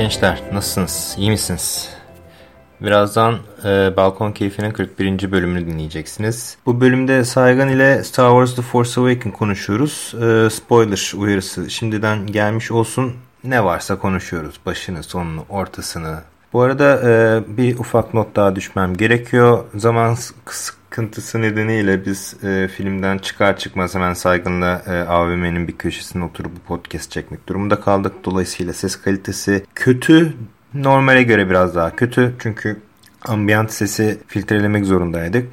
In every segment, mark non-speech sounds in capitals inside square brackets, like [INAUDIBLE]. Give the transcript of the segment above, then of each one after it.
gençler, nasılsınız? İyi misiniz? Birazdan e, Balkon Keyfi'nin 41. bölümünü dinleyeceksiniz. Bu bölümde Saygan ile Star Wars The Force Awakens konuşuyoruz. E, spoiler uyarısı şimdiden gelmiş olsun. Ne varsa konuşuyoruz. Başını, sonunu, ortasını. Bu arada e, bir ufak not daha düşmem gerekiyor. Zaman sıkıntısı nedeniyle biz e, filmden çıkar çıkmaz hemen Saygın'la e, AVM'nin bir köşesine oturup bu podcast çekmek durumunda kaldık. Dolayısıyla ses kalitesi kötü normale göre biraz daha kötü. Çünkü ambiyant sesi filtrelemek zorundaydık.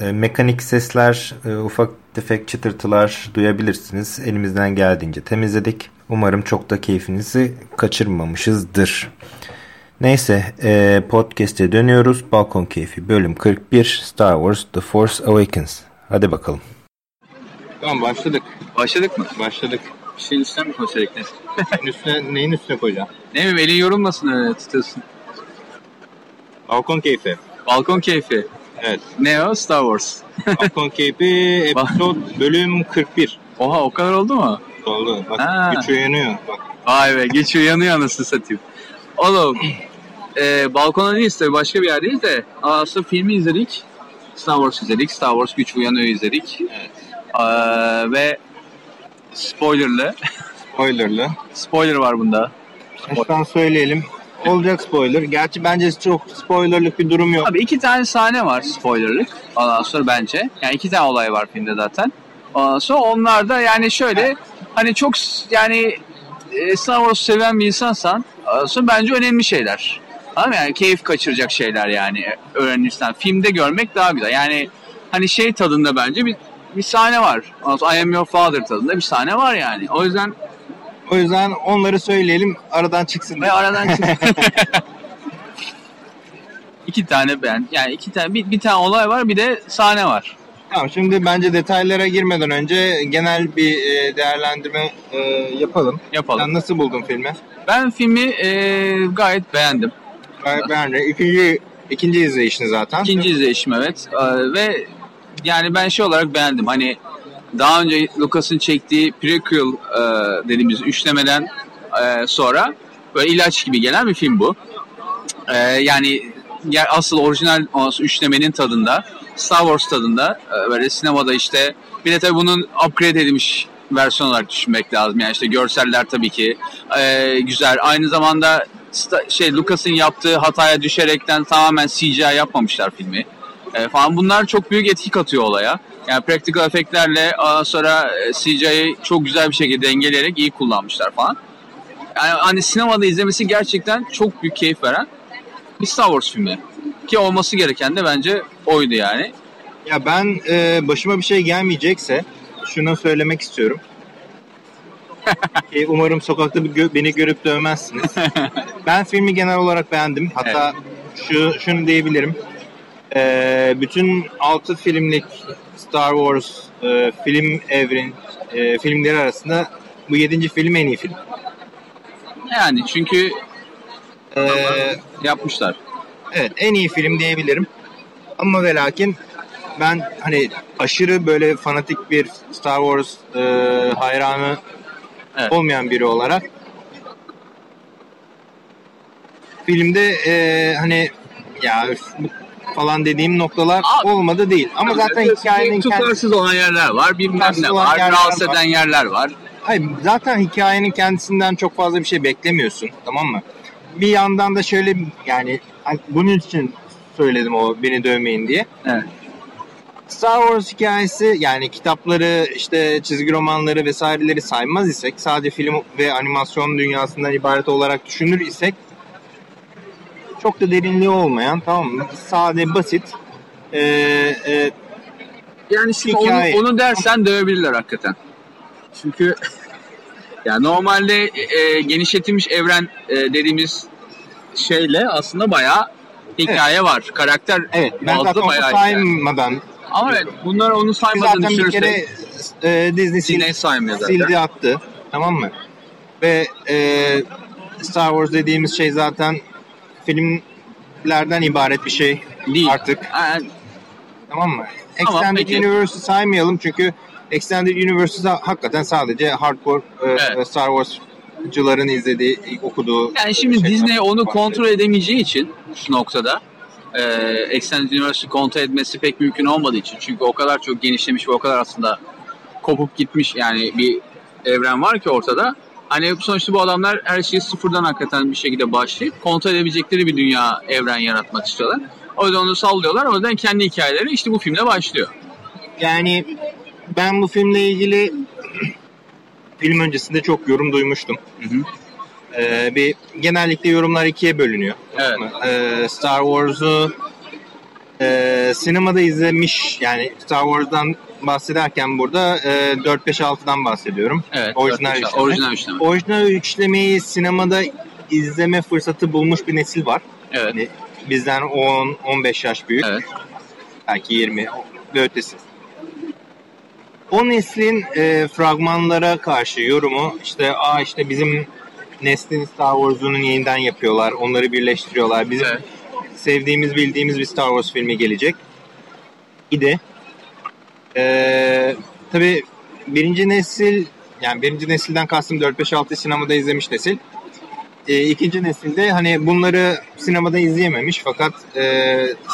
E, mekanik sesler, e, ufak tefek çıtırtılar duyabilirsiniz. Elimizden geldiğince temizledik. Umarım çok da keyfinizi kaçırmamışızdır. Neyse e, podcast'e dönüyoruz. Balkon Keyfi bölüm 41 Star Wars The Force Awakens. Hadi bakalım. Tamam başladık. Başladık mı? Başladık. Bir şeyin üstüne mi koysak [LAUGHS] ne? üstüne, neyin üstüne koyacağım? Ne bileyim elin yorulmasın öyle tutuyorsun. Balkon keyfi. Balkon keyfi. Evet. Ne o? Star Wars. [LAUGHS] Balkon keyfi episode bölüm 41. Oha o kadar oldu mu? Oldu. Bak Ha. güç uyanıyor. Bak. Vay be geç uyanıyor anasını satayım. Oğlum e, balkona değiliz tabii başka bir yerdeyiz de aslında filmi izledik. Star Wars izledik. Star Wars Güç Uyanıyor izledik. Evet. Ee, ve spoilerlı. Spoilerlı. Spoiler var bunda. Baştan söyleyelim. Olacak spoiler. Gerçi bence çok spoilerlık bir durum yok. Abi iki tane sahne var spoilerlık. Ondan sonra bence. Yani iki tane olay var filmde zaten. Ondan sonra onlar da yani şöyle hani çok yani e, Star Wars seven bir insansan sonra bence önemli şeyler. Mı? yani keyif kaçıracak şeyler yani öğrenirsen. Filmde görmek daha güzel. Yani hani şey tadında bence bir bir sahne var. I am your father tadında bir sahne var yani. O yüzden O yüzden onları söyleyelim. Aradan çıksın. ve aradan çık. [LAUGHS] iki tane ben yani iki tane bir, bir tane olay var bir de sahne var. Tamam şimdi bence detaylara girmeden önce genel bir e, değerlendirme e, yapalım. Yapalım. Sen nasıl buldun filmi? Ben filmi e, gayet beğendim. Ben, de ikinci, ikinci izleyişini zaten. İkinci izleyişim evet. E, ve yani ben şey olarak beğendim. Hani daha önce Lucas'ın çektiği prequel e, dediğimiz üçlemeden e, sonra böyle ilaç gibi gelen bir film bu. E, yani ya asıl orijinal üçlemenin tadında, Star Wars tadında e, böyle sinemada işte bir de tabii bunun upgrade edilmiş versiyon olarak düşünmek lazım. Yani işte görseller tabii ki e, güzel. Aynı zamanda şey Lucas'ın yaptığı hataya düşerekten tamamen CGI yapmamışlar filmi. E, falan bunlar çok büyük etki katıyor olaya. Yani practical efektlerle sonra e, CGI'yi çok güzel bir şekilde dengeleyerek iyi kullanmışlar falan. Yani hani sinemada izlemesi gerçekten çok büyük keyif veren bir Star Wars filmi. Ki olması gereken de bence oydu yani. Ya ben e, başıma bir şey gelmeyecekse şunu söylemek istiyorum. E, umarım sokakta bir gö- beni görüp dövmezsiniz. [LAUGHS] ben filmi genel olarak beğendim. Hatta şu şunu diyebilirim. E, bütün 6 filmlik Star Wars e, film evren e, filmleri arasında bu 7. film en iyi film. Yani çünkü E, yapmışlar. Evet en iyi film diyebilirim. Ama ve lakin ben hani aşırı böyle fanatik bir Star Wars e, hayranı Evet. olmayan biri olarak filmde e, hani ya falan dediğim noktalar Abi- olmadı değil. Ama zaten hikayenin kendisi tutarsız olan yerler var, bilmem ne var, rahatsız eden yerler var. Hayır, zaten hikayenin kendisinden çok fazla bir şey beklemiyorsun. Tamam mı? Bir yandan da şöyle yani hani bunun için söyledim o beni dövmeyin diye. Evet. Star Wars hikayesi yani kitapları işte çizgi romanları vesaireleri saymaz isek sadece film ve animasyon dünyasından ibaret olarak düşünür isek çok da derinliği olmayan tamam mı? Sade basit ee, e, Yani şimdi Hikaye. onu, onu dersen dövebilirler hakikaten. Çünkü [LAUGHS] ya normalde e, genişletilmiş evren e, dediğimiz şeyle aslında bayağı hikaye var. Karakter evet ben zaten bayağı saymadan Ama evet bunlar onu saymadığını zaten bir kere e, Disney Disney saymıyor zaten. sildi attı. Tamam mı? Ve e, Star Wars dediğimiz şey zaten filmlerden ibaret bir şey Değil. artık. Yani Tamam mı? Tamam, Extended peki. Universe'ı saymayalım çünkü Extended Universe'ı hakikaten sadece hardcore e, Evet. Star Wars sinemacıların izlediği, okuduğu Yani şimdi Disney onu bahsediyor. kontrol edemeyeceği için şu noktada e, Extended Universe'ı kontrol etmesi pek mümkün olmadığı için. Çünkü o kadar çok genişlemiş ve o kadar aslında kopup gitmiş yani bir evren var ki ortada. Hani sonuçta bu adamlar her şeyi sıfırdan hakikaten bir şekilde başlayıp kontrol edebilecekleri bir dünya evren yaratmak istiyorlar. O yüzden onu sallıyorlar. O yüzden kendi hikayeleri işte bu filmle başlıyor. Yani ben bu filmle ilgili [CLEARS THROAT] film öncesinde çok yorum duymuştum. Hı hı. Ee, bir genellikle yorumlar ikiye bölünüyor. Evet. Ee, Star Wars'u e, sinemada izlemiş yani Star Wars'dan bahsederken burada e, 4-5-6'dan bahsediyorum. Evet. Orijinal dört beş- üçleme. Orijinal üçleme. Orijinal üçlemeyi sinemada izleme fırsatı bulmuş bir nesil var. Evet. Hani bizden 10-15 yaş büyük. Evet. Belki 20 ve ötesi. O neslin e, fragmanlara karşı yorumu işte aa işte bizim neslin Star Wars'unu yeniden yapıyorlar. Onları birleştiriyorlar. Bizim Evet. sevdiğimiz bildiğimiz bir Star Wars filmi gelecek. İdi. Ee, tabii birinci nesil yani birinci nesilden kastım 4-5-6 sinemada izlemiş nesil. Ee, ikinci nesilde hani bunları sinemada izleyememiş fakat e,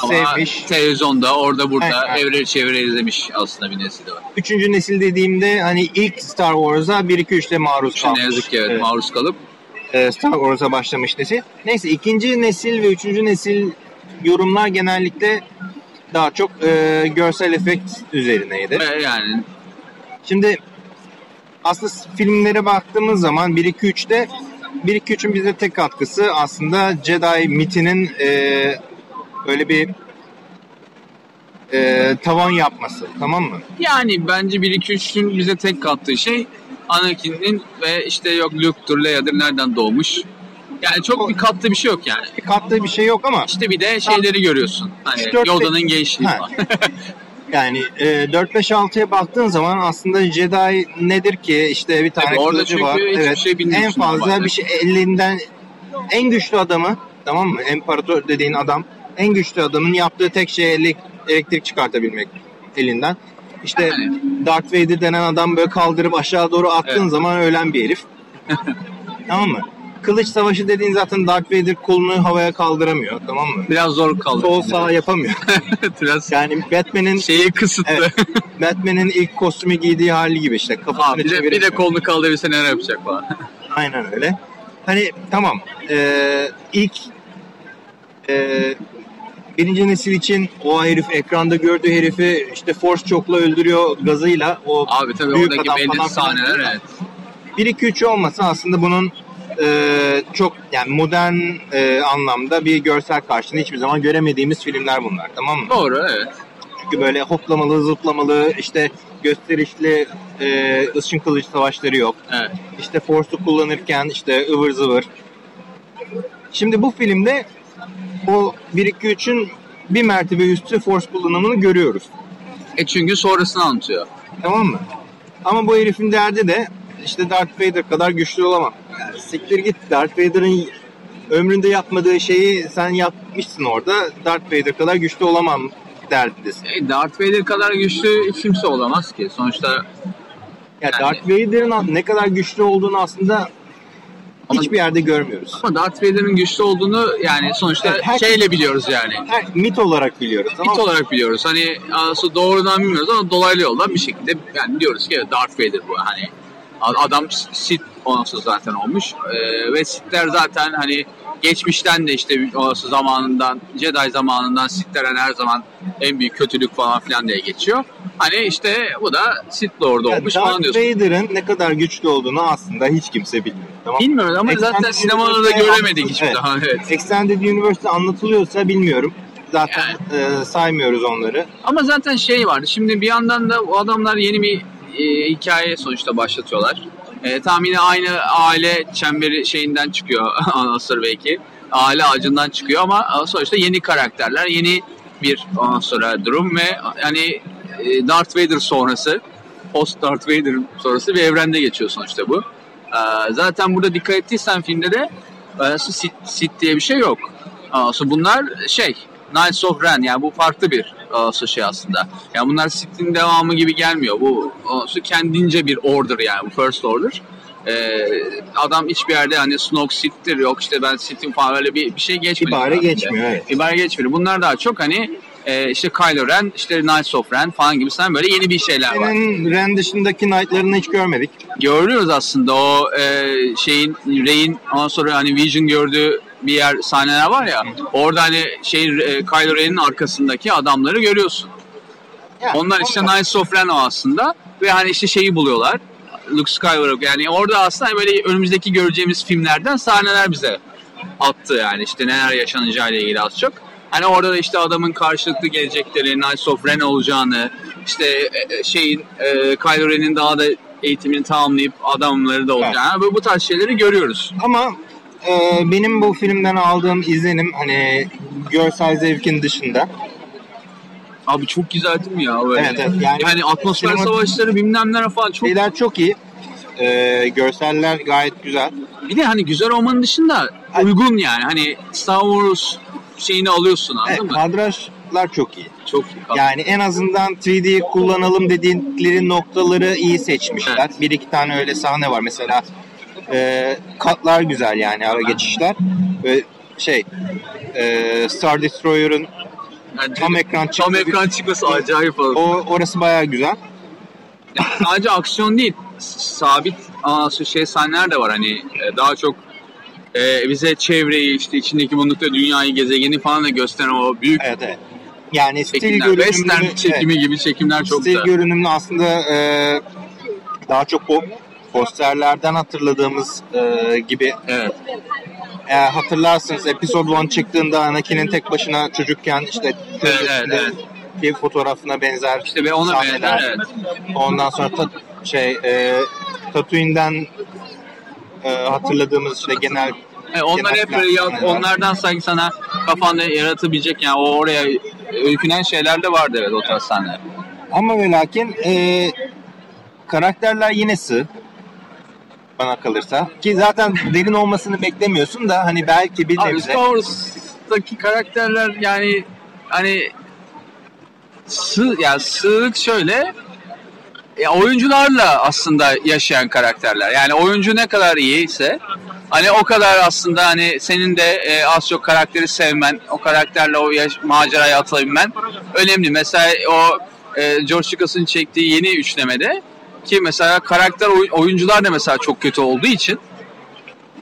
Ama sevmiş. televizyonda orada burada Aynen. evre çevre izlemiş aslında bir nesil de var. Üçüncü nesil dediğimde hani ilk Star Wars'a 1-2-3'te maruz Şimdi kalmış. ne yazık ki evet, Evet. maruz kalıp e, Star Wars'a başlamış nesil. Neyse ikinci nesil ve üçüncü nesil yorumlar genellikle daha çok e, görsel efekt üzerineydi. yani Şimdi aslında filmlere baktığımız zaman 1-2-3'te 1-2-3'ün bize tek katkısı aslında Jedi mitinin e, böyle bir e, tavan yapması tamam mı? Yani bence 1-2-3'ün bize tek kattığı şey Anakin'in ve işte yok Luke'dur, Leia'dır nereden doğmuş. Yani çok bir kattığı bir şey yok yani. Kattığı bir şey yok ama İşte bir de şeyleri görüyorsun. Hani Yoda'nın gençliği Ha. [LAUGHS] Yani e, 4-5-6'ya baktığın zaman aslında Jedi nedir ki? İşte bir tane Tabii orada çünkü var. Evet. şey en fazla bir şey elinden en güçlü adamı tamam mı? İmparator dediğin adam en güçlü adamın yaptığı tek şey elek- elektrik çıkartabilmek elinden. İşte Yani. Darth Vader denen adam böyle kaldırıp aşağı doğru attığın Evet. zaman ölen bir herif. [LAUGHS] tamam mı? Kılıç savaşı dediğin zaten Darth Vader kolunu havaya kaldıramıyor tamam mı? Biraz zor kaldı. Sol sağ yapamıyor. [LAUGHS] Biraz Yani Batman'in şeyi kısıtlı. Evet. Batman'in ilk kostümü giydiği hali gibi işte kafasını Ha, bir, de, bir de kolunu kaldırırsa neler yapacak falan. [LAUGHS] Aynen öyle. Hani tamam ee, ilk ee, birinci nesil için o herif ekranda gördüğü herifi işte Force çokla öldürüyor gazıyla o Abi tabii Büyük oradaki adam belli falan sahneler mi? evet. 1 2 3 olmasa aslında bunun ee, çok yani modern ee, anlamda bir görsel karşılığını hiçbir zaman göremediğimiz filmler bunlar tamam mı? Doğru evet. Çünkü böyle hoplamalı, zıplamalı, işte gösterişli e, ışın kılıç savaşları yok. Evet. İşte Force'u kullanırken işte ıvır zıvır. Şimdi bu filmde o 1-2-3'ün bir mertebe üstü Force kullanımını görüyoruz. E çünkü sonrasını anlatıyor. Tamam mı? Ama bu herifin derdi de işte Darth Vader kadar güçlü olamam. Yani siktir git Darth Vader'ın ömründe yapmadığı şeyi sen yapmışsın orada. Darth Vader kadar güçlü olamam derdindesin. E, Darth Vader kadar güçlü kimse olamaz ki. Sonuçta Ya Yani- Darth Vader'ın ne kadar güçlü olduğunu aslında Ama- hiçbir yerde görmüyoruz. ama Darth Vader'ın güçlü olduğunu yani sonuçta Evet, herkes- şeyle biliyoruz yani. Her, mit olarak biliyoruz. Tamam mı? olarak biliyoruz. Hani aslında doğrudan bilmiyoruz ama dolaylı yoldan bir şekilde yani diyoruz ki evet, Darth Vader bu hani adam Sith onası zaten olmuş Ee, ve Sith'ler zaten hani geçmişten de işte onası zamanından Jedi zamanından Sith'ler her zaman en büyük kötülük falan filan diye geçiyor. Hani işte bu da Sith Lord Ya olmuş falan Darth diyorsun. Vader'ın ne kadar güçlü olduğunu aslında hiç kimse bilmiyor. Tamam mı? Bilmiyoruz ama Extended zaten sinemada da göremedik hiçbir evet. zaman. Evet. Extended Universe'de anlatılıyorsa bilmiyorum. Zaten e, saymıyoruz onları. Ama zaten şey var. Şimdi bir yandan da o adamlar yeni bir e, hikaye sonuçta başlatıyorlar. E, tahmini aynı aile çemberi şeyinden çıkıyor [LAUGHS] Anasır belki. Aile ağacından çıkıyor ama sonuçta yeni karakterler, yeni bir ondan sonra durum ve hani e, Darth Vader sonrası, post Darth Vader sonrası bir evrende geçiyor sonuçta bu. E, zaten burada dikkat ettiysen filmde de e, Sith, Sith diye bir şey yok. Aslında bunlar şey Knights of Ren yani bu farklı bir aslında şey aslında. Yani bunlar Sith'in devamı gibi gelmiyor. Bu aslında kendince bir order yani bu First Order. e, adam hiçbir yerde hani Snoke Sith'tir yok işte ben Sith'im falan öyle bir, bir şey geçmedi. İbare geçmiyor evet. İbare geçmiyor. Bunlar daha çok hani e, işte Kylo Ren, işte Knights of Ren falan gibi sen böyle yeni bir şeyler var. Senin Ren dışındaki Knight'larını hiç görmedik. Görüyoruz aslında o e, şeyin Rey'in ondan sonra hani Vision gördüğü bir yer sahneler var ya. Orada hani şey e, Kylo Ren'in arkasındaki adamları görüyorsun. Yani, Onlar işte Knights of Ren o aslında ve hani işte şeyi buluyorlar. Luke Skywalker yani orada aslında böyle önümüzdeki göreceğimiz filmlerden sahneler bize attı yani işte neler yaşanacağı ile ilgili az çok. Hani orada da işte adamın karşılıklı gelecekleri, Knights of Ren olacağını, işte e, e, şeyin e, Kylo Ren'in daha da eğitimini tamamlayıp adamları da olacağını evet. bu tarz şeyleri görüyoruz. Ama e, benim bu filmden aldığım izlenim hani görsel zevkin dışında Abi çok güzel değil mi ya? Böyle. Evet, evet. Yani, yani atmosfer sinema... savaşları bilmem ne falan çok... Şeyler çok iyi. Ee, görseller gayet güzel. Bir de hani güzel olmanın dışında uygun yani. Hani Star Wars şeyini alıyorsun anladın evet, mı? Kadrajlar çok iyi. Çok iyi. Yani en azından 3D kullanalım dedikleri noktaları iyi seçmişler. Evet. Bir iki tane öyle sahne var. Mesela e, katlar güzel yani ara geçişler. Ve şey e, Star Destroyer'ın yani tam ekran çıkması. Tam ekran çıkması acayip olur. O, orası bayağı güzel. Yani sadece aksiyon değil. Sabit şey sahneler de var hani e, daha çok e, bize çevreyi işte içindeki bulundukta dünyayı gezegeni falan da gösteren o büyük evet, evet. Yani stil görünümlü western çekimi evet. gibi çekimler çok. Stil görünümlü aslında e, daha çok o posterlerden hatırladığımız e, gibi evet. E, hatırlarsınız Episode 1 çıktığında Anakin'in tek başına çocukken işte evet, evet, evet. bir fotoğrafına benzer işte ve ona benzer evet. Ondan sonra ta, şey e, Tatooine'den e, hatırladığımız işte genel e, onlar hep ya, onlardan sanki sana kafanda yaratabilecek yani o oraya öykünen şeyler de vardı evet o tarz sahneler. Ama ve lakin e, karakterler yine sığ bana kalırsa. Ki zaten derin olmasını beklemiyorsun da hani belki bir nebze. Star Wars'taki karakterler yani hani sığ, yani sığlık şöyle ya oyuncularla aslında yaşayan karakterler. Yani oyuncu ne kadar iyiyse hani o kadar aslında hani senin de e, az çok karakteri sevmen, o karakterle o yaş, maceraya atılabilmen önemli. Mesela o e, George Lucas'ın çektiği yeni üçlemede ki mesela karakter oyuncular da mesela çok kötü olduğu için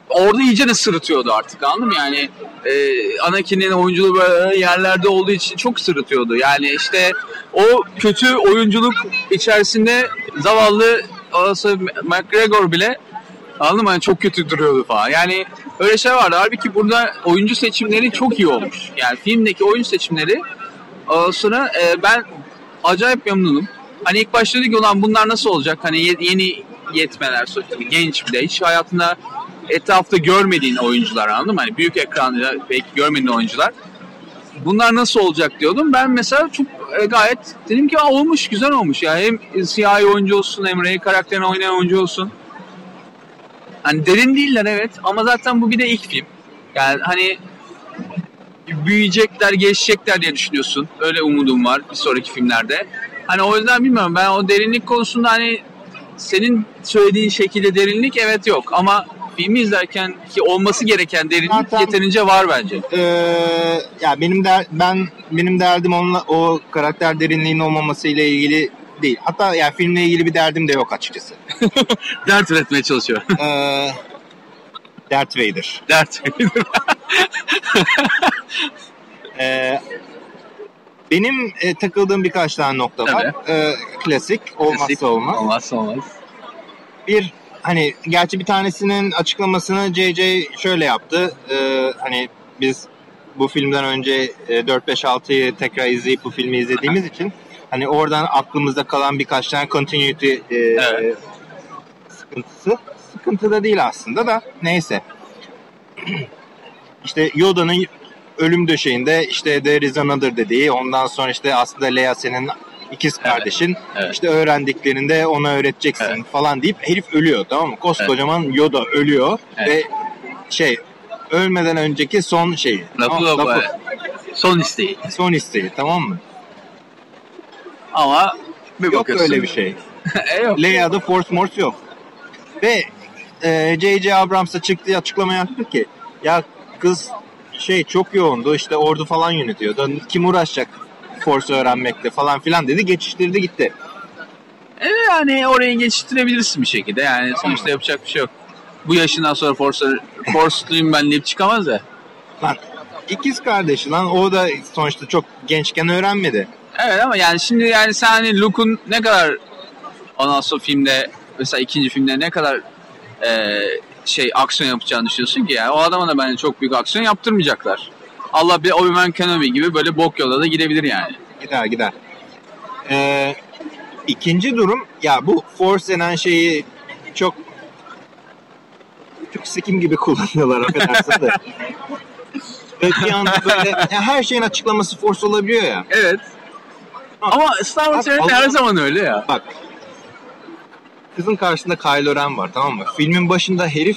orada iyice de sırıtıyordu artık anladın mı? Yani e, Anakin'in oyunculuğu böyle yerlerde olduğu için çok sırıtıyordu. Yani işte o kötü oyunculuk içerisinde zavallı arası McGregor bile anladın mı? Yani çok kötü duruyordu falan. Yani öyle şey vardı. Halbuki burada oyuncu seçimleri çok iyi olmuş. Yani filmdeki oyuncu seçimleri sonra e, ben acayip memnunum. Hani ilk başta dedik olan bunlar nasıl olacak? Hani yeni yetmeler, genç bir de hiç hayatında etrafta görmediğin oyuncular anladın mı? Hani büyük ekranda belki görmediğin oyuncular. Bunlar nasıl olacak diyordum. Ben mesela çok e, gayet dedim ki olmuş, güzel olmuş. Ya hem siyahi oyuncu olsun hem Ray karakterini oynayan oyuncu olsun. Hani derin değiller evet ama zaten bu bir de ilk film. Yani hani büyüyecekler, geçecekler diye düşünüyorsun. Öyle umudum var bir sonraki filmlerde. Hani o yüzden bilmiyorum ben o derinlik konusunda hani senin söylediğin şekilde derinlik evet yok ama filmi izlerken ki olması gereken derinlik Zaten, yeterince var bence. E, ya benim der, ben benim derdim onunla o karakter derinliğinin olmaması ile ilgili değil. Hatta yani filmle ilgili bir derdim de yok açıkçası. [LAUGHS] Dert üretmeye çalışıyor. Ee, Darth Vader. Darth Vader. ee, benim e, takıldığım birkaç tane nokta var. E, klasik, olmazsa klasik, olmaz. Olmazsa olmaz. Bir hani gerçi bir tanesinin açıklamasını JJ şöyle yaptı. E, hani biz bu filmden önce e, 4-5-6'yı tekrar izleyip bu filmi izlediğimiz için hani oradan aklımızda kalan birkaç tane continuity e, evet. sıkıntısı. Sıkıntı da değil aslında da neyse. [CLEARS THROAT] işte Yoda'nın ölüm döşeğinde işte there is another dediği ondan sonra işte aslında Leia senin ikiz kardeşin evet, işte öğrendiklerinde ona öğreteceksin evet. falan deyip herif ölüyor tamam mı? Koskocaman evet. Yoda ölüyor evet. ve şey ölmeden önceki son şeyi. Lafı, tamam, lafı. Son isteği. Son isteği tamam mı? Ama bir yok öyle bir şey. [LAUGHS] e, yok. Leia'da Force Morse yok. Ve e, J.J. Abrams'a çıktı açıklama yaptı ki ya kız şey çok yoğundu işte ordu falan yönetiyordu. Kim uğraşacak Force öğrenmekle falan filan dedi geçiştirdi gitti. Evet yani orayı geçiştirebilirsin bir şekilde. Yani sonuçta yapacak bir şey yok. Bu yaşından sonra Force, Force'luyum ben deyip çıkamaz ya. Lan ikiz kardeşi lan o da sonuçta çok gençken öğrenmedi. Evet ama yani şimdi yani sen hani Luke'un ne kadar ondan sonra filmde mesela ikinci filmde ne kadar e, şey aksiyon yapacağını düşünüyorsun ki yani o adama da bence çok büyük aksiyon yaptırmayacaklar. Allah bir Obi-Wan Kenobi gibi böyle bok yolda da gidebilir yani. Gider gider. Ee, ikinci durum ya bu Force denen şeyi çok çok sikim gibi [LAUGHS] kullanıyorlar affedersin de. [LAUGHS] Ve bir anda böyle ya her şeyin açıklaması Force olabiliyor ya. Evet. Ama Star Wars evreninde her Allah- zaman öyle ya. Bak. Kızın karşısında Kylo Ren var tamam mı? Filmin başında herif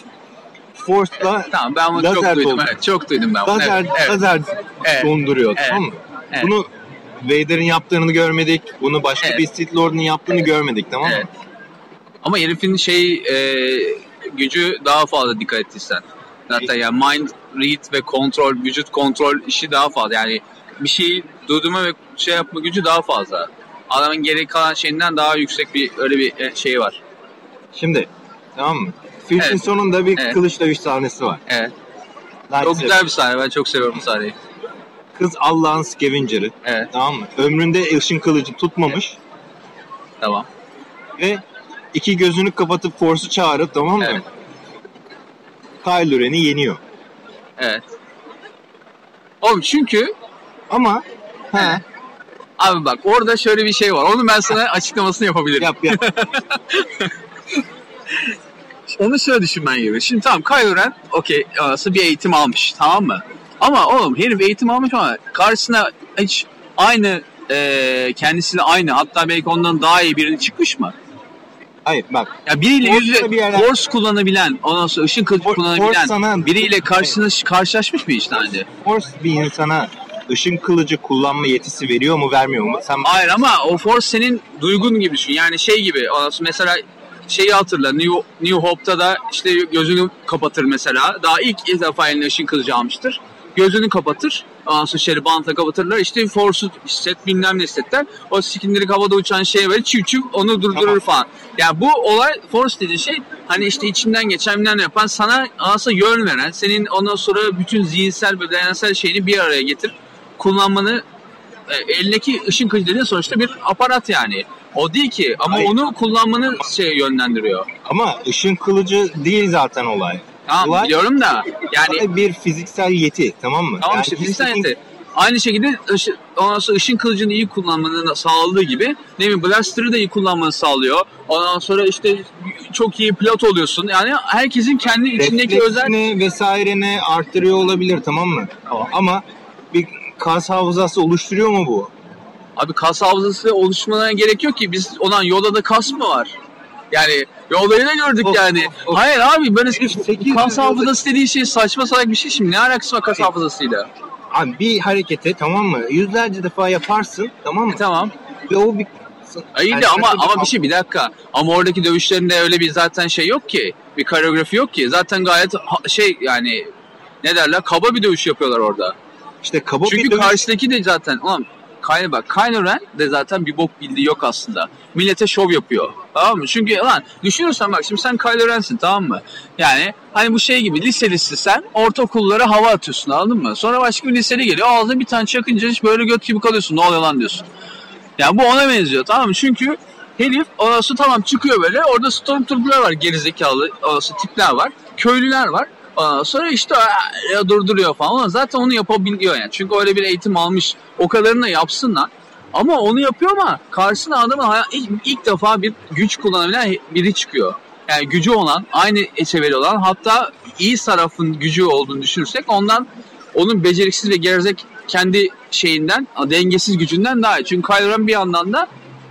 Force'la Tamam ben bunu Lazer çok duydum. doldu. Evet, çok duydum ben bunu. lazer, Evet, evet. lazer Evet. donduruyor Evet. tamam mı? Evet. Bunu Vader'ın yaptığını görmedik. Bunu başka Evet. bir Sith Lord'un yaptığını görmedik tamam mı? Evet. Ama herifin şey e, gücü daha fazla dikkat ettiysen. Zaten ya mind read ve kontrol, vücut kontrol işi daha fazla. Yani bir şeyi durdurma ve şey yapma gücü daha fazla. Adamın geri kalan şeyinden daha yüksek bir öyle bir şey var. Şimdi tamam mı? Filmin Evet. sonunda bir Evet. kılıç dövüş sahnesi var. Evet. Çok güzel bir sahne. Ben çok seviyorum bu sahneyi. Kız Allah'ın scavenger'ı. Evet. Tamam mı? Ömründe ışın kılıcı tutmamış Tamam. ve iki gözünü kapatıp Force'u çağırıp tamam mı? Evet. Kylo Ren'i yeniyor. Evet. Oğlum çünkü Ama he, abi bak orada şöyle bir şey var. Onu ben sana açıklamasını yapabilirim. yap yap. [LAUGHS] Onu şöyle düşünmen gerekiyor. Şimdi tamam Kylo Ren okey arası bir eğitim almış tamam mı? Ama oğlum herif eğitim almış ama karşısına hiç aynı e, kendisiyle aynı hatta belki ondan daha iyi birini çıkmış mı? Hayır bak. Ya biriyle yüzde bir yerden- force kullanabilen, ondan sonra ışın kılıcı For- kullanabilen sana- biriyle karşına karşılaşmış mı hiç önce? Force bir insana ışın kılıcı kullanma yetisi veriyor mu vermiyor mu? Sen Hayır ama o force senin duygun gibi düşün. Yani şey gibi mesela şeyi hatırla New, New Hope'ta da işte gözünü kapatır mesela. Daha ilk, ilk defa eline ışın kılıcı almıştır. Gözünü kapatır. Ondan sonra şöyle bantla kapatırlar. İşte force'u hisset bilmem ne hissetler. O sikindirik havada uçan şey böyle çiv çiv onu durdurur Tamam. falan. Yani bu olay force dediği şey hani işte içinden geçen bilmem ne yapan sana aslında yön veren senin ondan sonra bütün zihinsel ve bedensel şeyini bir araya getir kullanmanı eldeki ışın kılıcı dediğin sonuçta bir aparat yani. O değil ki ama Hayır. onu kullanmanı şey yönlendiriyor. Ama ışın kılıcı değil zaten olay. Tamam Olay- biliyorum da yani bir fiziksel yeti tamam mı? tamam Yani işte fiziksel istediğin- yeti. Aynı şekilde ondan sonra ışın kılıcını iyi kullanmanı sağladığı gibi ne bileyim blaster'ı da iyi kullanmanı sağlıyor. Ondan sonra işte çok iyi pilot oluyorsun. Yani herkesin kendi içindeki özel refleksini vesaireni arttırıyor olabilir tamam mı? Ama bir kas hafızası oluşturuyor mu bu? Abi kas hafızası oluşmana gerek yok ki. Biz olan Yoda'da kas mı var? Yani Yoda'yı da gördük Of, yani. of, of. Hayır abi böyle Sekiz kas hafızası dediği şey saçma salak bir şey şimdi. Ne alakası var kas Hayır. hafızasıyla? Abi bir hareketi tamam mı? Yüzlerce defa yaparsın tamam mı? E, tamam. Ve o bir... İyi Yani ama ama bir şey bir dakika. Ama oradaki dövüşlerinde öyle bir zaten şey yok ki. Bir koreografi yok ki. Zaten gayet şey yani ne derler kaba bir dövüş yapıyorlar orada. İşte kaba bir Çünkü dövüş- karşıdaki de zaten ulan Kylo bak Kylo Ren de zaten bir bok bildiği yok aslında. Millete şov yapıyor. Tamam mı? Çünkü lan düşünürsen bak şimdi sen Kylo Ren'sin tamam mı? Yani hani bu şey gibi liselisin sen ortaokullara hava atıyorsun anladın mı? Sonra başka bir liseli geliyor ağzına bir tane çakınca hiç böyle göt gibi kalıyorsun ne oluyor lan diyorsun. Yani bu ona benziyor tamam mı? Çünkü herif orası tamam çıkıyor böyle orada stormtrooper'lar var gerizekalı orası tipler var köylüler var. Sonra işte ya durduruyor falan. Zaten onu yapabiliyor yani. Çünkü öyle bir eğitim almış. O kadarını da yapsınlar. Ama onu yapıyor ama karşısına adamın ilk, ilk defa bir güç kullanabilen biri çıkıyor. Yani gücü olan, aynı seviyeli olan hatta iyi tarafın gücü olduğunu düşünürsek ondan onun beceriksiz ve gerizek kendi şeyinden, dengesiz gücünden daha iyi. Çünkü Kylo Ren bir yandan da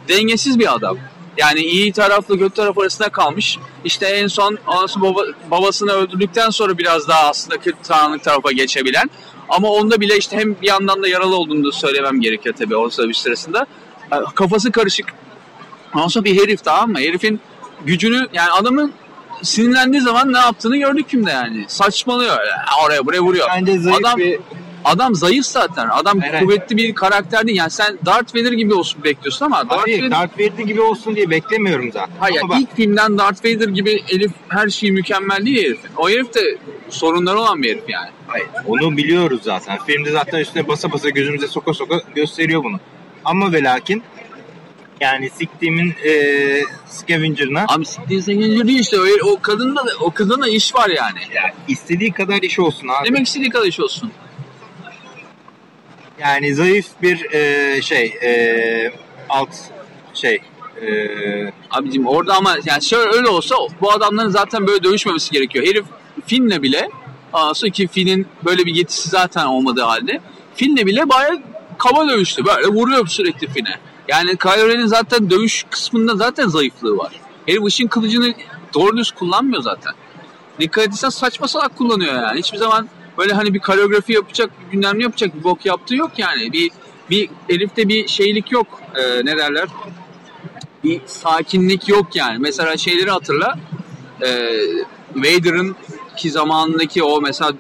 dengesiz bir adam. Yani iyi tarafla kötü taraf arasında kalmış. İşte en son anası baba, babasını öldürdükten sonra biraz daha aslında kötü karanlık tarafa geçebilen. Ama onda bile işte hem bir yandan da yaralı olduğunu da söylemem gerekiyor tabii o bir sırasında. Kafası karışık. Ondan sonra bir herif tamam mı? Herifin gücünü yani adamın sinirlendiği zaman ne yaptığını gördük filmde yani. Saçmalıyor. Oraya buraya vuruyor. Bence zayıf Adam bir Adam zayıf zaten. Adam Evet. kuvvetli bir karakter değil. Yani sen Darth Vader gibi olsun bekliyorsun ama Darth Hayır, Vader... Darth Vader gibi olsun diye beklemiyorum zaten. Hayır Ama bak, ilk filmden Darth Vader gibi Elif her şeyi mükemmel değil herifin. O herif de sorunları olan bir herif yani. hayır, onu biliyoruz zaten. Filmde zaten üstüne basa basa gözümüze soka soka gösteriyor bunu. Ama ve lakin yani siktiğimin e, scavenger'ına Abi siktiğin sekizinci değil işte. O, o kadında da, o kadına iş var yani. yani istediği kadar iş olsun abi. Demek istediği kadar iş olsun. Yani zayıf bir e, şey e, alt şey e, Abicim orada ama yani şöyle öyle olsa bu adamların zaten böyle dövüşmemesi gerekiyor. Herif Finn'le bile Aa, ki Finn'in böyle bir yetisi zaten olmadığı halde Finn'le bile bayağı kaba dövüştü. Böyle vuruyor sürekli Finn'e. Yani Kylo Ren'in zaten dövüş kısmında zaten zayıflığı var. Herif ışın kılıcını doğru düz kullanmıyor zaten. Dikkat etsen saçma salak kullanıyor yani. Hiçbir zaman böyle hani bir koreografi yapacak, bir gündem yapacak bir bok yaptığı yok yani. Bir bir herifte bir şeylik yok. Ee, ne derler? bir sakinlik yok yani. Mesela şeyleri hatırla. Ee, Vader'ın ki zamanındaki o mesela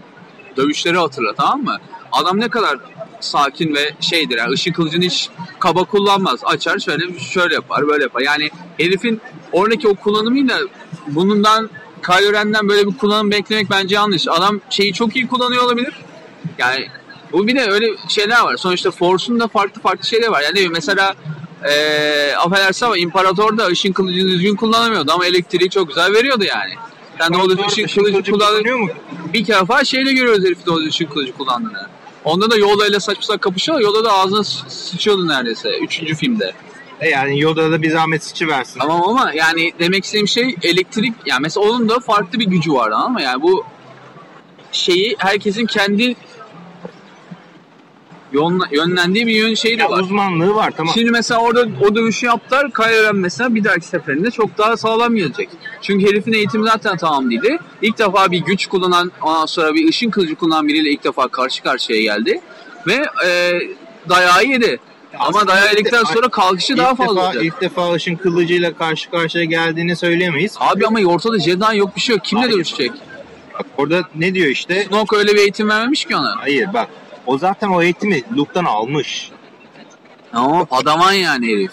dövüşleri hatırla tamam mı? Adam ne kadar sakin ve şeydir yani ışın kılıcını hiç kaba kullanmaz. Açar şöyle şöyle yapar böyle yapar. Yani herifin oradaki o kullanımıyla bundan Kylo Ren'den böyle bir kullanım beklemek bence yanlış. Adam şeyi çok iyi kullanıyor olabilir. Yani bu bir de öyle şeyler var. Sonuçta Force'un da farklı farklı şeyler var. Yani mesela eee affedersin ama İmparator da ışın kılıcını düzgün kullanamıyordu ama elektriği çok güzel veriyordu yani. Sen de o ışın kılıcı kılıcı kullan kullanıyor mu? bir kere falan şeyle görüyoruz herifin o ışın kılıcı kullandığını. Onda da Yoda ile saçma sapan kapışıyor. Yoda da ağzına sı- sıçıyordu neredeyse. Üçüncü filmde. E yani Yoda da bir zahmet sıçı versin. Tamam ama yani demek istediğim şey elektrik yani mesela onun da farklı bir gücü vardı ama yani bu şeyi herkesin kendi yönlendiği bir yön şeyi de Ya var. uzmanlığı var tamam. Şimdi mesela orada o dövüşü yaptılar. Kylo mesela bir dahaki seferinde çok daha sağlam gelecek. Çünkü herifin eğitimi zaten tamam değildi. İlk defa bir güç kullanan, ondan sonra bir ışın kılıcı kullanan biriyle ilk defa karşı karşıya geldi. Ve e, dayağı yedi. Ama dayağı yedikten sonra kalkışı daha fazla olacak. ilk defa ışın kılıcıyla karşı karşıya geldiğini söyleyemeyiz. Abi ama ortada Jedi yok bir şey yok. Kimle Hayır. dövüşecek? Bak orada ne diyor işte? Snoke öyle bir eğitim vermemiş ki ona. Hayır bak o zaten o eğitimi Luke'dan almış. Ama padawan yani herif.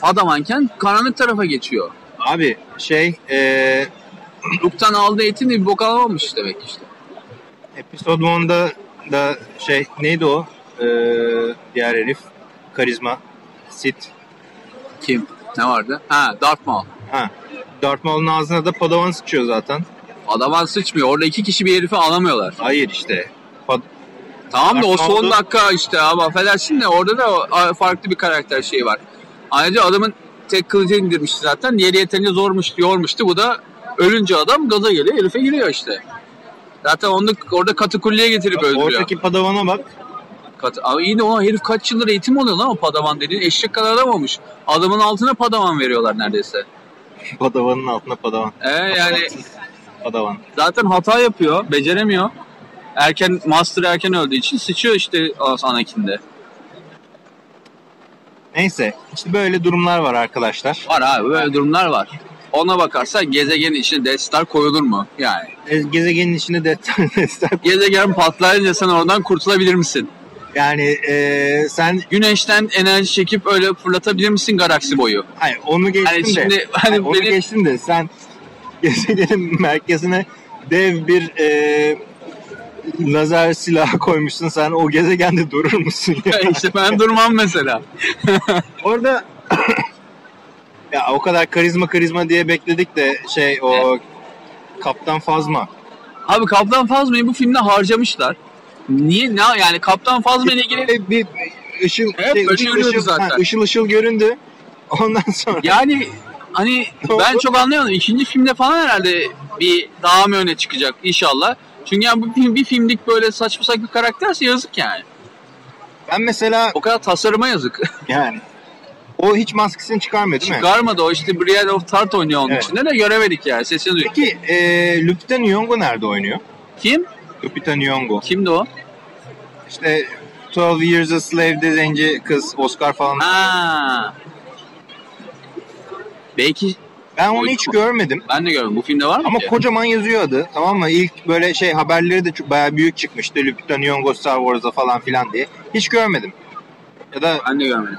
Padawanken karanlık tarafa geçiyor. Abi şey e, Luke'tan aldığı eğitim de bir bok alamamış demek işte. Episode 1'da da şey neydi o? E, diğer herif. Karizma. Sith. Kim? Ne vardı? Ha Darth Maul. Ha. Darth Maul'un ağzına da Padawan sıçıyor zaten. Padawan sıçmıyor. Orada iki kişi bir herifi alamıyorlar. Hayır işte. Pad- Tamam da o son Maul'da- dakika işte abi affedersin de orada da farklı bir karakter şeyi var. Ayrıca adamın tek kılıcı indirmişti zaten. Diğeri yeterince zormuş, yormuştu. Bu da ölünce adam gaza geliyor. Herife giriyor işte. Zaten onu orada katakulliye getirip öldürüyor. Oradaki Padawan'a bak. Kat, abi iyi de o herif kaç yıldır eğitim alıyor lan o padavan dediğin. Eşek kadar adam olmuş. Adamın altına padavan veriyorlar neredeyse. [LAUGHS] Padawan'ın altına Padawan. Ee, yani [LAUGHS] Padawan. zaten hata yapıyor. Beceremiyor. Erken Master erken öldüğü için sıçıyor işte Anakin'de. Neyse işte böyle durumlar var arkadaşlar. Var abi böyle durumlar var. Ona bakarsan gezegenin içine Death Star koyulur mu? Yani E, Gezegenin içinde de [LAUGHS] gezegen patlayınca sen oradan kurtulabilir misin? Yani e, sen Güneşten enerji çekip öyle fırlatabilir misin galaksi boyu? hayır onu Hani de şimdi [LAUGHS] hani Hayır, onu benim geçtin de sen [LAUGHS] gezegenin merkezine dev bir e, lazer silahı koymuşsun sen o gezegende durur musun ya? [LAUGHS] işte ben durmam mesela. Orada [CLEARS THROAT] ya o kadar karizma karizma diye bekledik de şey o Kaptan Fazma. Abi Kaptan Phasma'yı bu filmde harcamışlar. Niye? Ne yani Kaptan Phasma ile ilgili Bir, bir ışıl, Evet, şey, böyle ışıl, ışıl, zaten. ha, ışıl ışıl göründü. Ondan sonra yani hani ben çok anlayamadım. İkinci filmde falan herhalde bir daha mı öne çıkacak inşallah. Çünkü yani bu film bir filmlik böyle saçma sapan bir karakterse yazık yani. ben mesela O kadar tasarıma yazık. [LAUGHS] yani o hiç maskesini çıkarmıyor değil mi? Çıkarmadı o işte Brienne of Tart oynuyor onun Evet. içinde de göremedik yani sesini duyduk. Peki e, Lupita Nyong'o nerede oynuyor? Kim? Lupita Nyong'o. Kimdi o? İşte 12 Years a Slave'de zenci kız Oscar falan. Ha. Belki Ben onu hiç görmedim. Ben de görmedim. Bu filmde var mı Ama ki? kocaman yazıyor adı. Tamam mı? İlk böyle şey haberleri de çok, bayağı büyük çıkmıştı. Lupita Nyong'o Star Wars'a falan filan diye. Hiç görmedim. Ya da Ben de görmedim.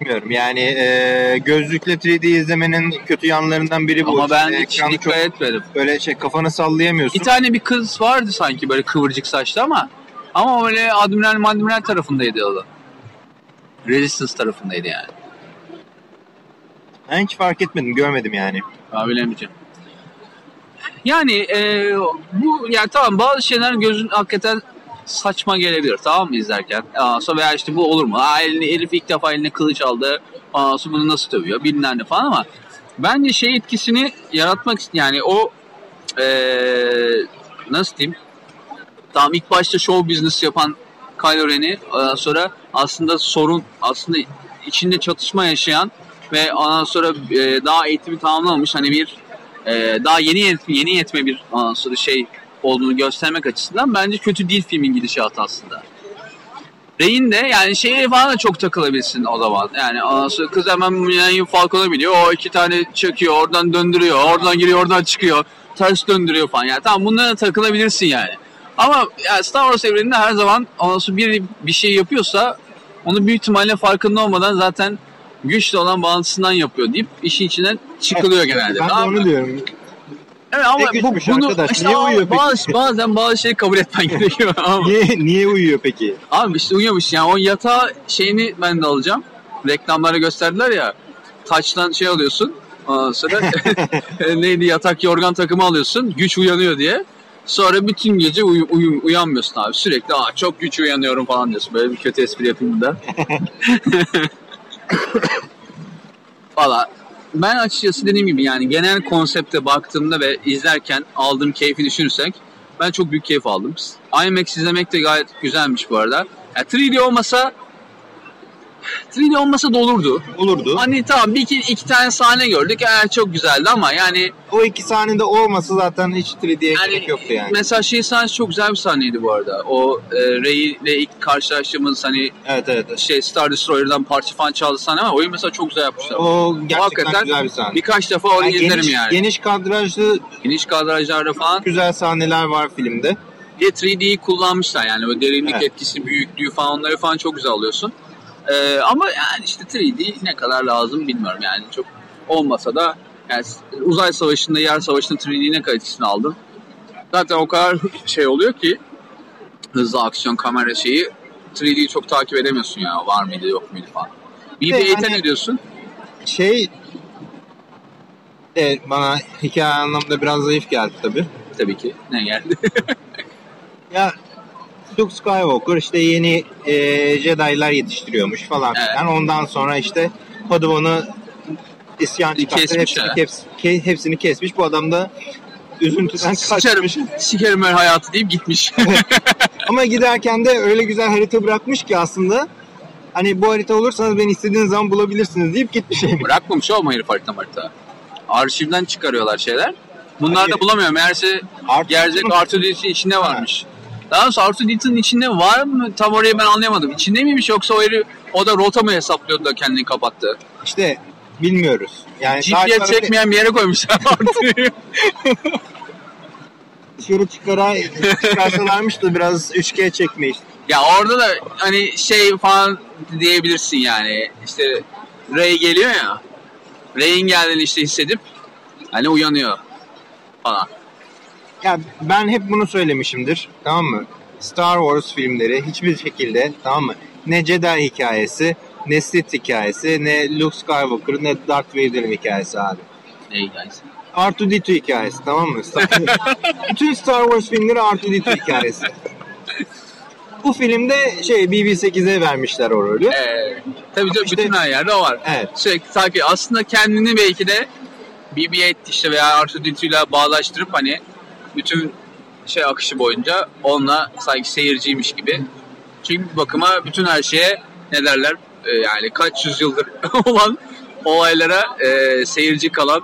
Bilmiyorum yani e, gözlükle 3D izlemenin kötü yanlarından biri bu. Ama ben İşte hiç dikkat çok etmedim. böyle şey kafanı sallayamıyorsun. Bir tane bir kız vardı sanki böyle kıvırcık saçlı ama ama öyle admiral madmiral tarafındaydı o da. Resistance tarafındaydı yani. Ben hiç fark etmedim, görmedim yani. Ya bilemeyeceğim. Yani e, bu yani tamam bazı şeyler gözün hakikaten saçma gelebilir tamam mı izlerken. Aa, veya işte bu olur mu? Aa, elini, herif ilk defa eline kılıç aldı. Aa, bunu nasıl dövüyor bilmem ne falan ama bence şey etkisini yaratmak yani o e, nasıl diyeyim tamam ilk başta show business yapan Kylo Ren'i sonra aslında sorun aslında içinde çatışma yaşayan ve ondan sonra e, daha eğitimi tamamlamamış hani bir e, daha yeni yetme, yeni yetme bir ondan sonra şey olduğunu göstermek açısından bence kötü değil filmin gidişatı aslında. Rey'in de yani şeye falan da çok takılabilirsin o zaman. Yani sonra kız hemen Millennium Falcon'a biliyor. O iki tane çekiyor, oradan döndürüyor, oradan giriyor, oradan çıkıyor. Ters döndürüyor falan. Yani tamam bunlara takılabilirsin yani. Ama yani Star Wars evreninde her zaman sonra bir, bir şey yapıyorsa onu büyük ihtimalle farkında olmadan zaten güçlü olan bağlantısından yapıyor deyip işin içinden çıkılıyor genelde. Ben de mı? onu diyorum. Evet ama Ne bu, bunu arkadaş, işte niye uyuyor peki? bazı, bazen bazı şeyi kabul etmen [LAUGHS] gerekiyor. Niye, niye uyuyor peki? abi işte uyuyormuş yani o yatağı şeyini ben de alacağım. Reklamlara gösterdiler ya. Taçtan şey alıyorsun. Ondan sonra [LAUGHS] [LAUGHS] neydi yatak yorgan takımı alıyorsun. Güç uyanıyor diye. Sonra bütün gece uyu, uyu- uyanmıyorsun abi. Sürekli Aa, çok güç uyanıyorum falan diyorsun. Böyle bir kötü espri yapayım da. Valla ben açıkçası dediğim gibi yani genel konsepte baktığımda ve izlerken aldığım keyfi düşünürsek ben çok büyük keyif aldım. IMAX izlemek de gayet güzelmiş bu arada. Yani 3D olmasa 3D olmasa da olurdu. Olurdu. Hani tamam bir iki, iki tane sahne gördük. Evet çok güzeldi ama yani O iki sahnede olmasa zaten hiç 3D'ye yani, gerek yoktu yani. mesela şey sahnesi çok güzel bir sahneydi bu arada. O e, Rey ile ilk karşılaştığımız hani Evet evet. şey Star Destroyer'dan parça falan çaldı sahne ama oyun mesela çok güzel yapmışlar. O gerçekten Hakikaten güzel bir sahne. Birkaç defa orayı Yani izlerim geniş, yani. geniş kadrajlı Geniş kadrajlarda falan güzel sahneler var filmde. bir 3D'yi kullanmışlar yani o derinlik Evet. etkisi, büyüklüğü falan onları falan çok güzel alıyorsun. Ee, ama yani işte 3D ne kadar lazım bilmiyorum yani çok olmasa da yani uzay savaşında, yer savaşında 3D ne kalitesini aldın. Zaten o kadar [LAUGHS] şey oluyor ki hızlı aksiyon kamera şeyi 3D'yi çok takip edemiyorsun ya var mıydı yok muydu falan. BB-8'e hani- ne diyorsun? Şey evet, bana hikaye anlamda biraz zayıf geldi tabii. Tabii ki. Ne geldi? [LAUGHS] Ya Luke Skywalker işte yeni e, Jedi'lar yetiştiriyormuş falan Evet. filan. Ondan sonra işte Padawan'ı isyan çıkarttı. Hepsini, ha. kes- ke- hepsini kesmiş. Bu adam da üzüntüden kaçmış. sikerim ben hayatı deyip gitmiş. [LAUGHS] Ama giderken de öyle güzel harita bırakmış ki aslında hani bu harita olursanız beni istediğiniz zaman bulabilirsiniz deyip gitmiş. [LAUGHS] Bırakmamış olma herif harita harita. Arşivden çıkarıyorlar şeyler. Bunlar Hayır. da bulamıyor. Meğerse Artık gerzek R2D2'nin içinde varmış. Daha doğrusu R2D2'nin içinde var mı? Tam orayı ben anlayamadım. İçinde miymiş yoksa o herif o da rota mı hesaplıyordu da kendini kapattı? işte bilmiyoruz. Yani GPS çekmeyen bir yere koymuşlar [LAUGHS] R2'yi. dışarı çıkara, çıkarsalarmış da biraz 3G çekmiş. ya orada da hani şey falan diyebilirsin yani. İşte Ray geliyor ya. Ray'in geldiğini işte hissedip hani uyanıyor falan. Ya ben hep bunu söylemişimdir. Tamam mı? Star Wars filmleri hiçbir şekilde tamam mı? Ne Jedi hikayesi, ne Sith hikayesi, ne Luke Skywalker, ne Darth Vader'ın hikayesi abi. Hey guys. R2-D2 hikayesi tamam mı? Star- [LAUGHS] Bütün Star Wars filmleri R2-D2 hikayesi. Bu filmde şey BB-8'e vermişler o rolü. Ee, tabii tabii işte- bütün her yerde o var. Evet. Sürekli takip. Aslında kendini belki de BB-8 işte veya R2D2 ile bağlaştırıp hani bütün şey akışı boyunca onunla sanki seyirciymiş gibi. Çünkü bir bakıma bütün her şeye ne derler e, yani kaç yüzyıldır [LAUGHS] olan olaylara e, seyirci kalan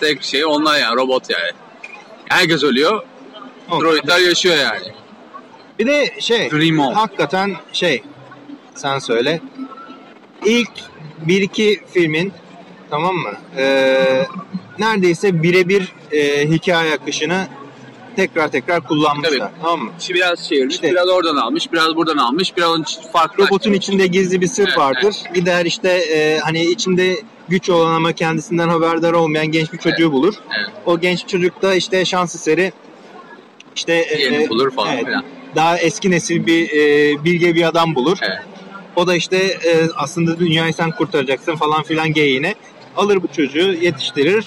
tek şey onlar yani robot yani. Herkes ölüyor. Droidler yaşıyor yani. Bir de şey Dream on. hakikaten şey sen söyle. İlk bir iki filmin tamam mı? Ee, neredeyse birebir e, hikaye akışını tekrar tekrar kullanmışlar. Tabii. Tamam mı? İşte biraz çevirmiş, İşte- biraz oradan almış, biraz buradan almış, biraz onun farklı. Robotun içinde gizli bir sır Evet, vardır. Gider işte e, hani içinde güç olan ama kendisinden haberdar olmayan genç bir çocuğu bulur. Evet. O genç çocuk da işte şans eseri işte e, Yerini bulur falan evet, filan. daha eski nesil bir e, bilge bir adam bulur. Evet. O da işte e, aslında dünyayı sen kurtaracaksın falan filan geyiğine alır bu çocuğu yetiştirir.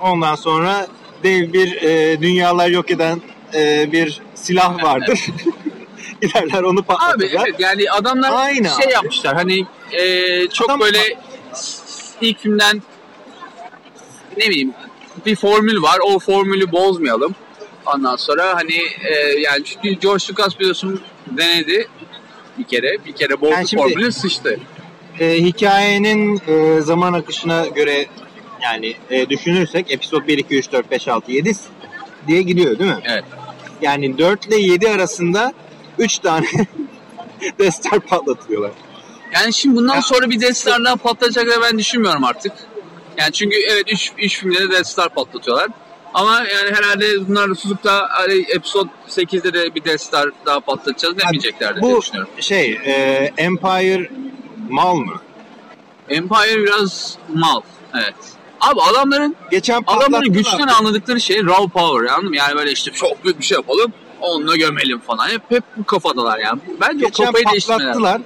Ondan sonra dev bir e, dünyalar yok eden e, bir silah vardır. [LAUGHS] Giderler onu Abi patlatırlar. evet yani adamlar Aynı şey abi. yapmışlar hani e, çok Adam- böyle ilk filmden ne bileyim bir formül var o formülü bozmayalım. Ondan sonra hani e, yani çünkü George Lucas biliyorsun denedi bir kere bir kere bozdu Yani şimdi- formülü sıçtı. e, hikayenin e, zaman akışına göre yani e, düşünürsek episod 1, 2, 3, 4, 5, 6, 7 diye gidiyor değil mi? Evet. Yani 4 ile 7 arasında 3 tane [LAUGHS] Death Star patlatıyorlar. Yani şimdi bundan Ya- sonra bir Death Star daha patlayacaklar ben düşünmüyorum artık. Yani çünkü evet 3 3 filmde de Death Star patlatıyorlar. Ama yani herhalde bunlar tutup da hani episode 8'de de bir Death Star daha patlatacağız demeyeceklerdir diye Bu düşünüyorum. şey e, Empire mal mı? Empire biraz mal. Evet. Abi adamların Geçen adamların güçten anladıkları şey raw power anladın mı? Yani böyle işte çok büyük bir şey yapalım onunla gömelim falan. Hep, hep bu kafadalar yani. Bence o Geçen kafayı değiştirmeler.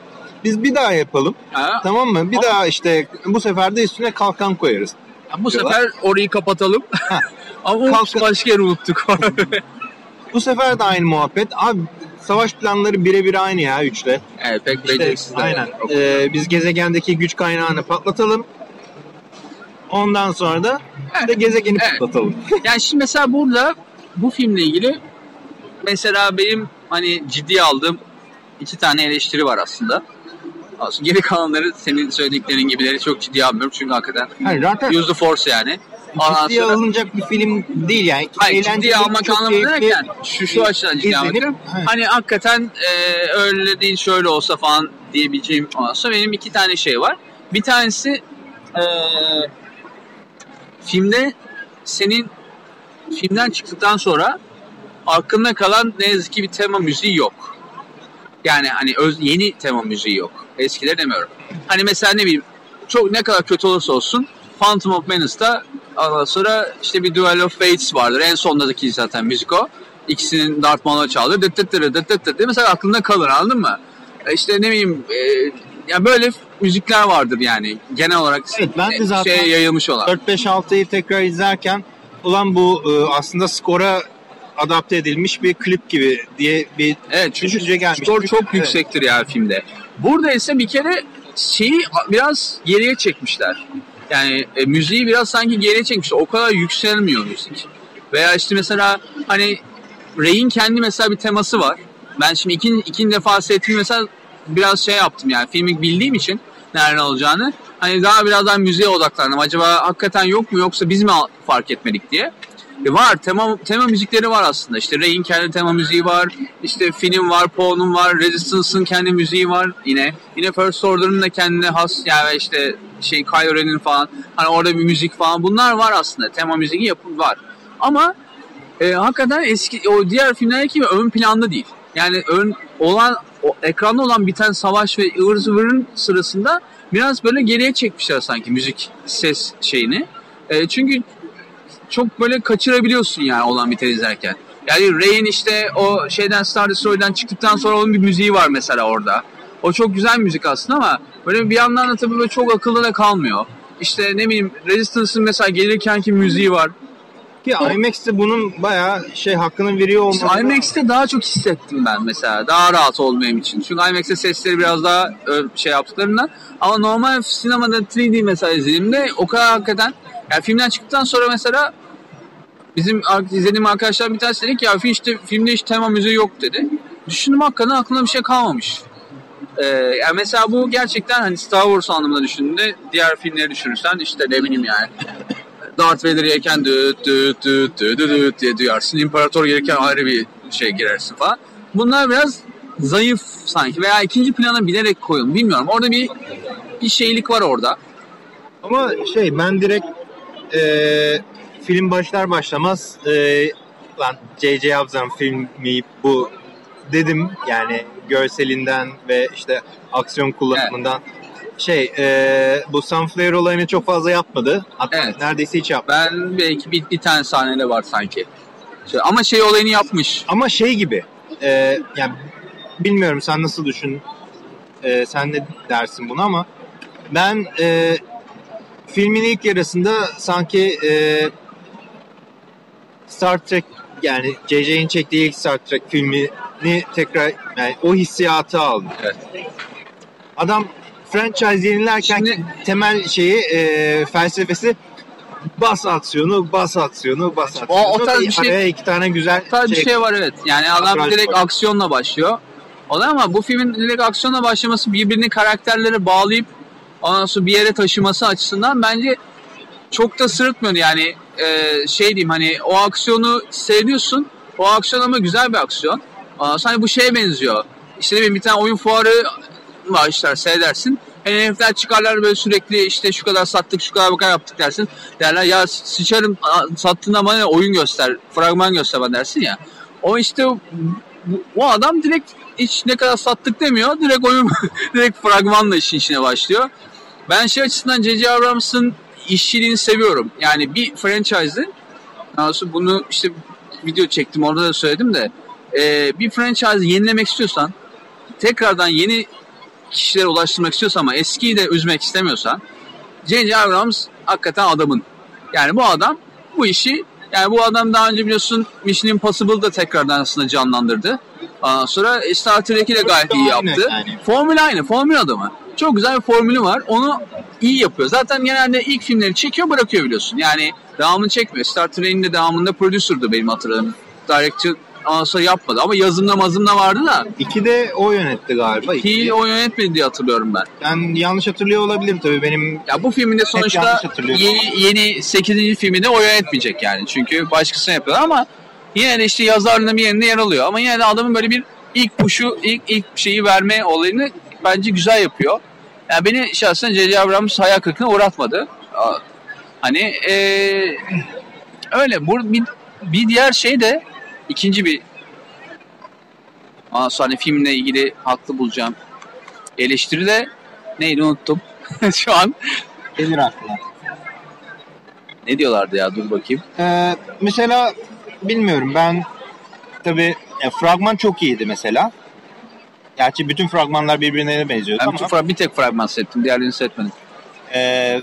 Biz bir daha yapalım. Ha? Tamam mı? Bir Ama- daha işte bu sefer de üstüne kalkan koyarız. Bu diyorlar. sefer orayı kapatalım. [LAUGHS] Ama Kalk- başka yeri unuttuk. [LAUGHS] Bu sefer de aynı muhabbet. Abi savaş planları birebir aynı ya üçle. evet pek İşte, beceriksiz. aynen. Ee, biz gezegendeki güç kaynağını patlatalım. Ondan sonra da işte gezegeni Evet. patlatalım. [LAUGHS] Yani şimdi mesela burada bu filmle ilgili mesela benim hani ciddiye aldığım iki tane eleştiri var aslında. Aslında geri kalanları senin söylediklerin gibileri çok ciddiye almıyorum çünkü hakikaten Hayır zaten use the force yani. Ondan ciddiye sonra- alınacak bir film değil yani. Hayır ciddiye almak anlamında derken şu şu açıdan ciddiye almak. Evet. Hani hakikaten e, öyle değil şöyle olsa falan diyebileceğim sonra benim iki tane şey var. Bir tanesi e, filmde senin filmden çıktıktan sonra aklında kalan ne yazık ki bir tema müziği yok. Yani hani öz, yeni tema müziği yok. Eskileri demiyorum. Hani mesela ne bileyim çok ne kadar kötü olursa olsun Phantom of Menace'da ondan sonra işte bir Duel of Fates vardır. En sondaki zaten müzik o. İkisinin Darth Maul'a çaldı. Dıt dıt dıt dıt mesela aklında kalır anladın mı? E İşte ne bileyim e, ya böyle müzikler vardır yani genel olarak Evet, ben de e, zaten şey yayılmış olan. 4-5-6'yı tekrar izlerken ulan bu e, aslında skora adapte edilmiş bir klip gibi diye bir Evet çünkü düşünce gelmiş. skor çok evet. yüksektir ya filmde. Burada ise bir kere şeyi biraz geriye çekmişler. Yani e, müziği biraz sanki geriye çekmişler. O kadar yükselmiyor müzik. Veya işte mesela hani Ray'in kendi mesela bir teması var. Ben şimdi ikinci, ikinci defa seyrettim mesela biraz şey yaptım yani filmi bildiğim için nereden olacağını. Hani daha biraz daha müziğe odaklandım. Acaba hakikaten yok mu yoksa biz mi fark etmedik diye. E var tema, tema müzikleri var aslında. İşte Ray'in kendi tema müziği var. İşte Finn'in var, Poe'nun var. Resistance'ın kendi müziği var yine. Yine First Order'ın da kendine has yani işte şey Kylo Ren'in falan. Hani orada bir müzik falan. Bunlar var aslında. Tema müziği yapı var. Ama e, hakikaten eski o diğer filmlerdeki gibi ön planda değil. Yani ön olan o, ekranda olan biten savaş ve ıvır zıvırın sırasında biraz böyle geriye çekmişler sanki müzik ses şeyini. E, çünkü çok böyle kaçırabiliyorsun yani olan biteni izlerken. Yani Ray'in işte o şeyden Star Destroyer'dan çıktıktan sonra onun bir müziği var mesela orada. O çok güzel müzik aslında ama böyle bir yandan da tabii böyle çok akılda da kalmıyor. İşte ne bileyim Resistance'ın mesela gelirkenki müziği var. Ki IMAX'te bunun bayağı şey hakkını veriyor olması. İşte IMAX'te daha çok hissettim ben mesela. Daha rahat benim için. Çünkü IMAX'te sesleri biraz daha ö, şey yaptıklarından. Ama normal sinemada 3D mesela izlediğimde o kadar hakikaten yani filmden çıktıktan sonra mesela bizim izlediğim arkadaşlar bir tanesi dedi ki ya işte filmde hiç tema müziği yok dedi. Düşündüm hakikaten aklımda bir şey kalmamış. Ee, yani mesela bu gerçekten hani Star Wars anlamında düşündüğünde diğer filmleri düşünürsen işte ne bileyim yani Darth Vader yerken düt düt düt düt düt diye duyarsın. İmparator gelirken ayrı bir şey girersin falan. Bunlar biraz zayıf sanki veya ikinci plana bilerek koyulmuş. Bilmiyorum. Orada bir bir şeylik var orada. Ama şey ben direkt e, film başlar başlamaz e, lan J.J. Abrams filmi bu dedim yani görselinden ve işte aksiyon kullanımından şey e, bu sunflare olayını çok fazla yapmadı. Hatta Evet. neredeyse hiç yapmadı. Ben belki bir, bir tane sahnede var sanki. Şey- Ama şey olayını yapmış. Ama şey gibi e, yani bilmiyorum sen nasıl düşün e, sen ne dersin bunu ama ben e, filmin ilk yarısında sanki e, Star Trek yani JJ'in çektiği ilk Star Trek filmini tekrar yani o hissiyatı aldım. Evet. Adam franchise yenilerken Şimdi- temel şeyi e, felsefesi bas aksiyonu, bas aksiyonu, bas aksiyonu. o tarz bir şey- Araya iki tane güzel Tabii bir şey var evet. Yani adam direkt var. aksiyonla başlıyor. Olay ama bu filmin direkt aksiyonla başlaması birbirini karakterlere bağlayıp ondan sonra bir yere taşıması açısından bence çok da sırıtmıyor. Yani e, şey diyeyim hani o aksiyonu seviyorsun. O aksiyon ama güzel bir aksiyon. Ondan sonra hani bu şeye benziyor. İşte ne bileyim bir tane oyun fuarı başlar seyredersin. Herifler çıkarlar böyle sürekli işte şu kadar sattık şu kadar bu kadar yaptık dersin. Derler ya sıçarım sattığın ama oyun göster, fragman göster bana dersin ya. O işte o adam direkt hiç ne kadar sattık demiyor. Direkt oyun [LAUGHS] direkt fragmanla işin içine başlıyor. Ben şey açısından J.J. Abrams'ın işçiliğini seviyorum. Yani bir franchise'ı sonra bunu işte video çektim orada da söyledim de e, bir franchise'ı yenilemek istiyorsan tekrardan yeni kişilere ulaştırmak istiyorsan ama eskiyi de üzmek istemiyorsan J.J. Abrams hakikaten adamın. Yani bu adam bu işi yani bu adam daha önce biliyorsun Mission Impossible'da tekrardan aslında canlandırdı. Ondan sonra Star Trek'i de gayet iyi yaptı. yani. Formül aynı. Formül adamı. Çok güzel bir formülü var. Onu iyi yapıyor. Zaten genelde ilk filmleri çekiyor bırakıyor biliyorsun. Yani devamını çekmiyor. Star Trek'in de devamında producer'dı benim hatırladığım. Director sonra yapmadı. Ama yazımda mazımda vardı da İki de o yönetti galiba. ki o yönetmedi diye hatırlıyorum ben. Ben yanlış hatırlıyor olabilirim tabii benim Ya bu filmin de sonuçta yeni, yeni 8. filminde o yönetmeyecek yani. Çünkü başkasına yapıyor ama yine de işte yazarlığında bir yerinde yer alıyor. Ama yine de adamın böyle bir ilk puşu, ilk, ilk şeyi verme olayını bence güzel yapıyor. Yani beni şahsen J.J. Abrams hayal kırıklığına uğratmadı. Hani eee, öyle. Bu, bir, bir diğer şey de ikinci bir Ondan sonra filmle ilgili haklı bulacağım eleştiri de neydi unuttum. [LAUGHS] Şu an gelir aklına. ne diyorlardı ya dur bakayım. Ee, mesela bilmiyorum ben tabii ya, fragman çok iyiydi mesela. Gerçi bütün fragmanlar birbirine benziyordu Ben ama bütün fra- bir tek fragman seyrettim. Diğerlerini seyretmedim. Ee,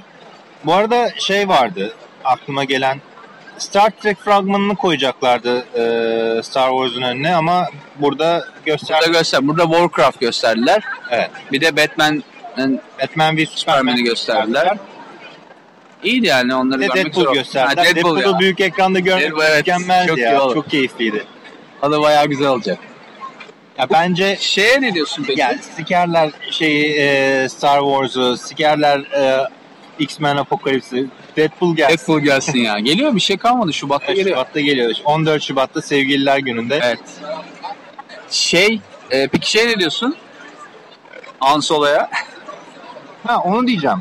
bu arada şey vardı aklıma gelen Star Trek fragmanını koyacaklardı e, Star Wars'un önüne ama burada göster Burada göster. Burada Warcraft gösterdiler. Evet. Bir de Batman Batman v Superman'i gösterdiler. İyiydi yani onları de görmek Deadpool zor. gösterdiler. Ha, Deadpool Deadpool'u ya. büyük ekranda görmek Deadpool, evet. mükemmeldi Çok iyi ya. Çok keyifliydi. O da bayağı güzel olacak. Ya bence Şeye ne diyorsun peki? yani sikerler şeyi e, Star Wars'u, sikerler e, X-Men Apocalypse'i. Deadpool gelsin. Deadpool gelsin ya. Geliyor bir şey kalmadı. Şubat'ta Evet, geliyor. Şubat'ta geliyor. 14 Şubat'ta Sevgililer Günü'nde. Evet. Şey, e, peki şey ne diyorsun? Han Solo'ya. [LAUGHS] Ha onu diyeceğim.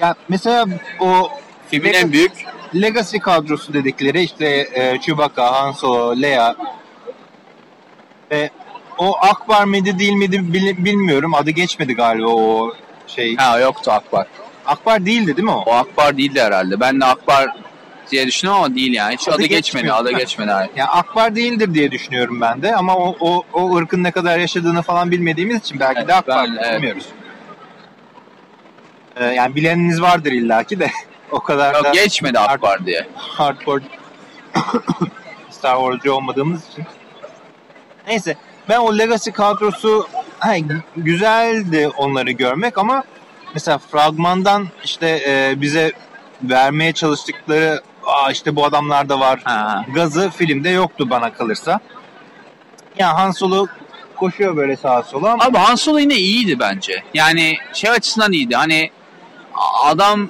Ya mesela o Filmin en büyük Legacy kadrosu dedikleri işte e, Chewbacca, Han Solo, Leia ve o Akbar mıydı değil miydi bil- bilmiyorum. Adı geçmedi galiba o şey. Ha yoktu Akbar. Akbar değildi değil mi o? O Akbar değildi herhalde. Ben de Akbar diye düşünüyorum ama değil yani. Hiç Adı adı, geçmedi. Adı geçmedi. Hayır. Ya Akbar değildir diye düşünüyorum ben de ama o, o, o ırkın ne kadar yaşadığını falan bilmediğimiz için belki Evet, de Akbar ben- evet. bilmiyoruz. Ee, yani bileniniz vardır illaki de [LAUGHS] o kadar da Yok geçmedi Akbar diye. hardcore [COUGHS] Star Wars'cu olmadığımız için. Neyse ben o Legacy kadrosu gü- güzeldi onları görmek ama mesela fragmandan işte e, bize vermeye çalıştıkları Aa, işte bu adamlar da var Ha. gazı filmde yoktu bana kalırsa. Ya Han Solo koşuyor böyle sağa sola ama Abi Han Solo yine iyiydi bence. Yani şey açısından iyiydi. Hani adam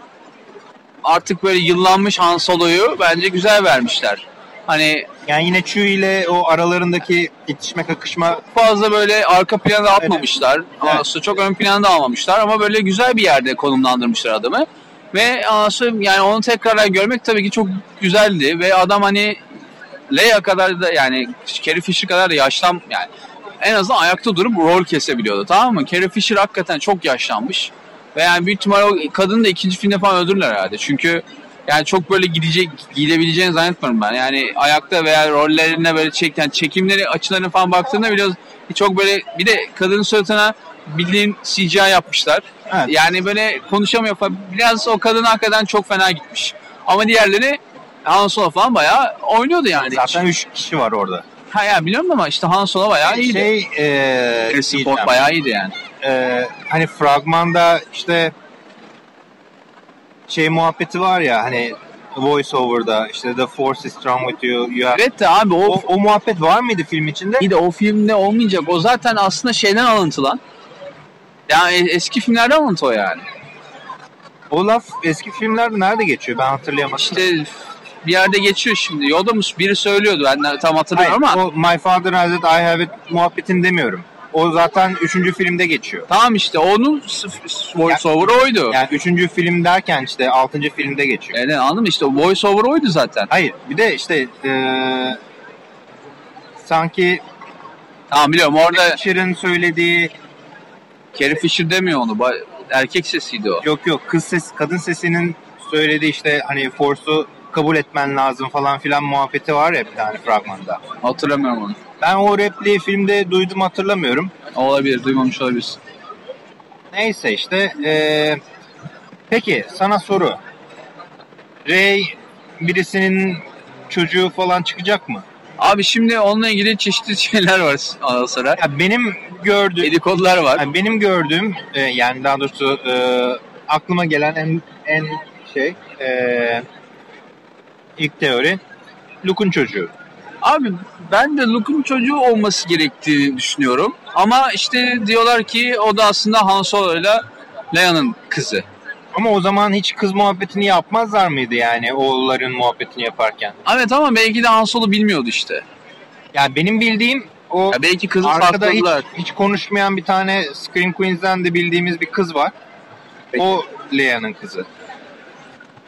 artık böyle yıllanmış Han Solo'yu bence güzel vermişler. Hani yani yine Chewie ile o aralarındaki itişme kakışma fazla böyle arka plana atmamışlar. Evet. Aslında çok ön plana da almamışlar ama böyle güzel bir yerde konumlandırmışlar adamı. Ve anasını yani onu tekrar görmek tabii ki çok güzeldi ve adam hani Leia kadar da yani Carrie Fisher kadar da yaşlan yani en azından ayakta durup rol kesebiliyordu tamam mı? Carrie Fisher hakikaten çok yaşlanmış. Ve yani büyük ihtimalle o kadını da ikinci filmde falan öldürürler herhalde. Çünkü yani çok böyle gidecek gidebileceğini zannetmiyorum ben. Yani ayakta veya rollerine böyle çek, yani çekimleri açılarına falan baktığında biliyoruz çok böyle bir de kadının suratına bildiğin CGI yapmışlar. Evet. Yani böyle konuşamıyor falan. Biraz o kadın hakikaten çok fena gitmiş. Ama diğerleri Han Solo falan bayağı oynuyordu yani. Zaten 3 kişi var orada. Ha ya biliyorum ama işte Han Solo bayağı iyiydi. Şey e, Harrison diyeceğim. Ford bayağı iyiydi yani. e, hani fragmanda işte şey muhabbeti var ya hani voice over'da işte the force is strong with you. you have- Evet de abi o, o, o muhabbet var mıydı film içinde? iyi de o filmde olmayacak. O zaten aslında şeyden alıntı lan. Yani e- eski filmlerden alıntı o yani. O laf eski filmlerde nerede geçiyor ben hatırlayamadım. İşte bir yerde geçiyor şimdi. Yoda mı biri söylüyordu ben tam hatırlamıyorum Hayır, ama. o My Father Has It, I Have It muhabbetini demiyorum. O zaten 3. filmde geçiyor. Tamam işte onun s- s- voice over oydu. Yani 3. film derken işte 6. filmde geçiyor. Yani anladın mı işte o voice over oydu zaten. Hayır bir de işte eee sanki Tamam biliyorum orada Fisher'ın söylediği Carrie Fisher demiyor onu. Erkek sesiydi o. yok yok kız ses kadın sesinin söylediği işte hani Force'u kabul etmen lazım falan filan muhabbeti var ya bir tane fragmanda. Hatırlamıyorum onu. Ben o repliği filmde duydum hatırlamıyorum. Olabilir, duymamış olabilirsin. Neyse işte eee, peki sana soru. Ray birisinin çocuğu falan çıkacak mı? Abi şimdi onunla ilgili çeşitli [LAUGHS] şeyler var ara sıra. Ya benim gördüğüm Dedikodular var. Yani benim gördüğüm e, yani daha doğrusu e, aklıma gelen en en şey e, ilk teori Luke'un çocuğu. Abi ben de Luke'un çocuğu olması gerektiğini düşünüyorum. Ama işte diyorlar ki o da aslında Han Solo'yla Leia'nın kızı. Ama o zaman hiç kız muhabbetini yapmazlar mıydı yani oğulların muhabbetini yaparken? Evet ama belki de Han Solo bilmiyordu işte. Yani benim bildiğim o Ya belki kızı arkada hiç, hiç konuşmayan bir tane Scream Queens'den de bildiğimiz bir kız var. O Leia'nın kızı.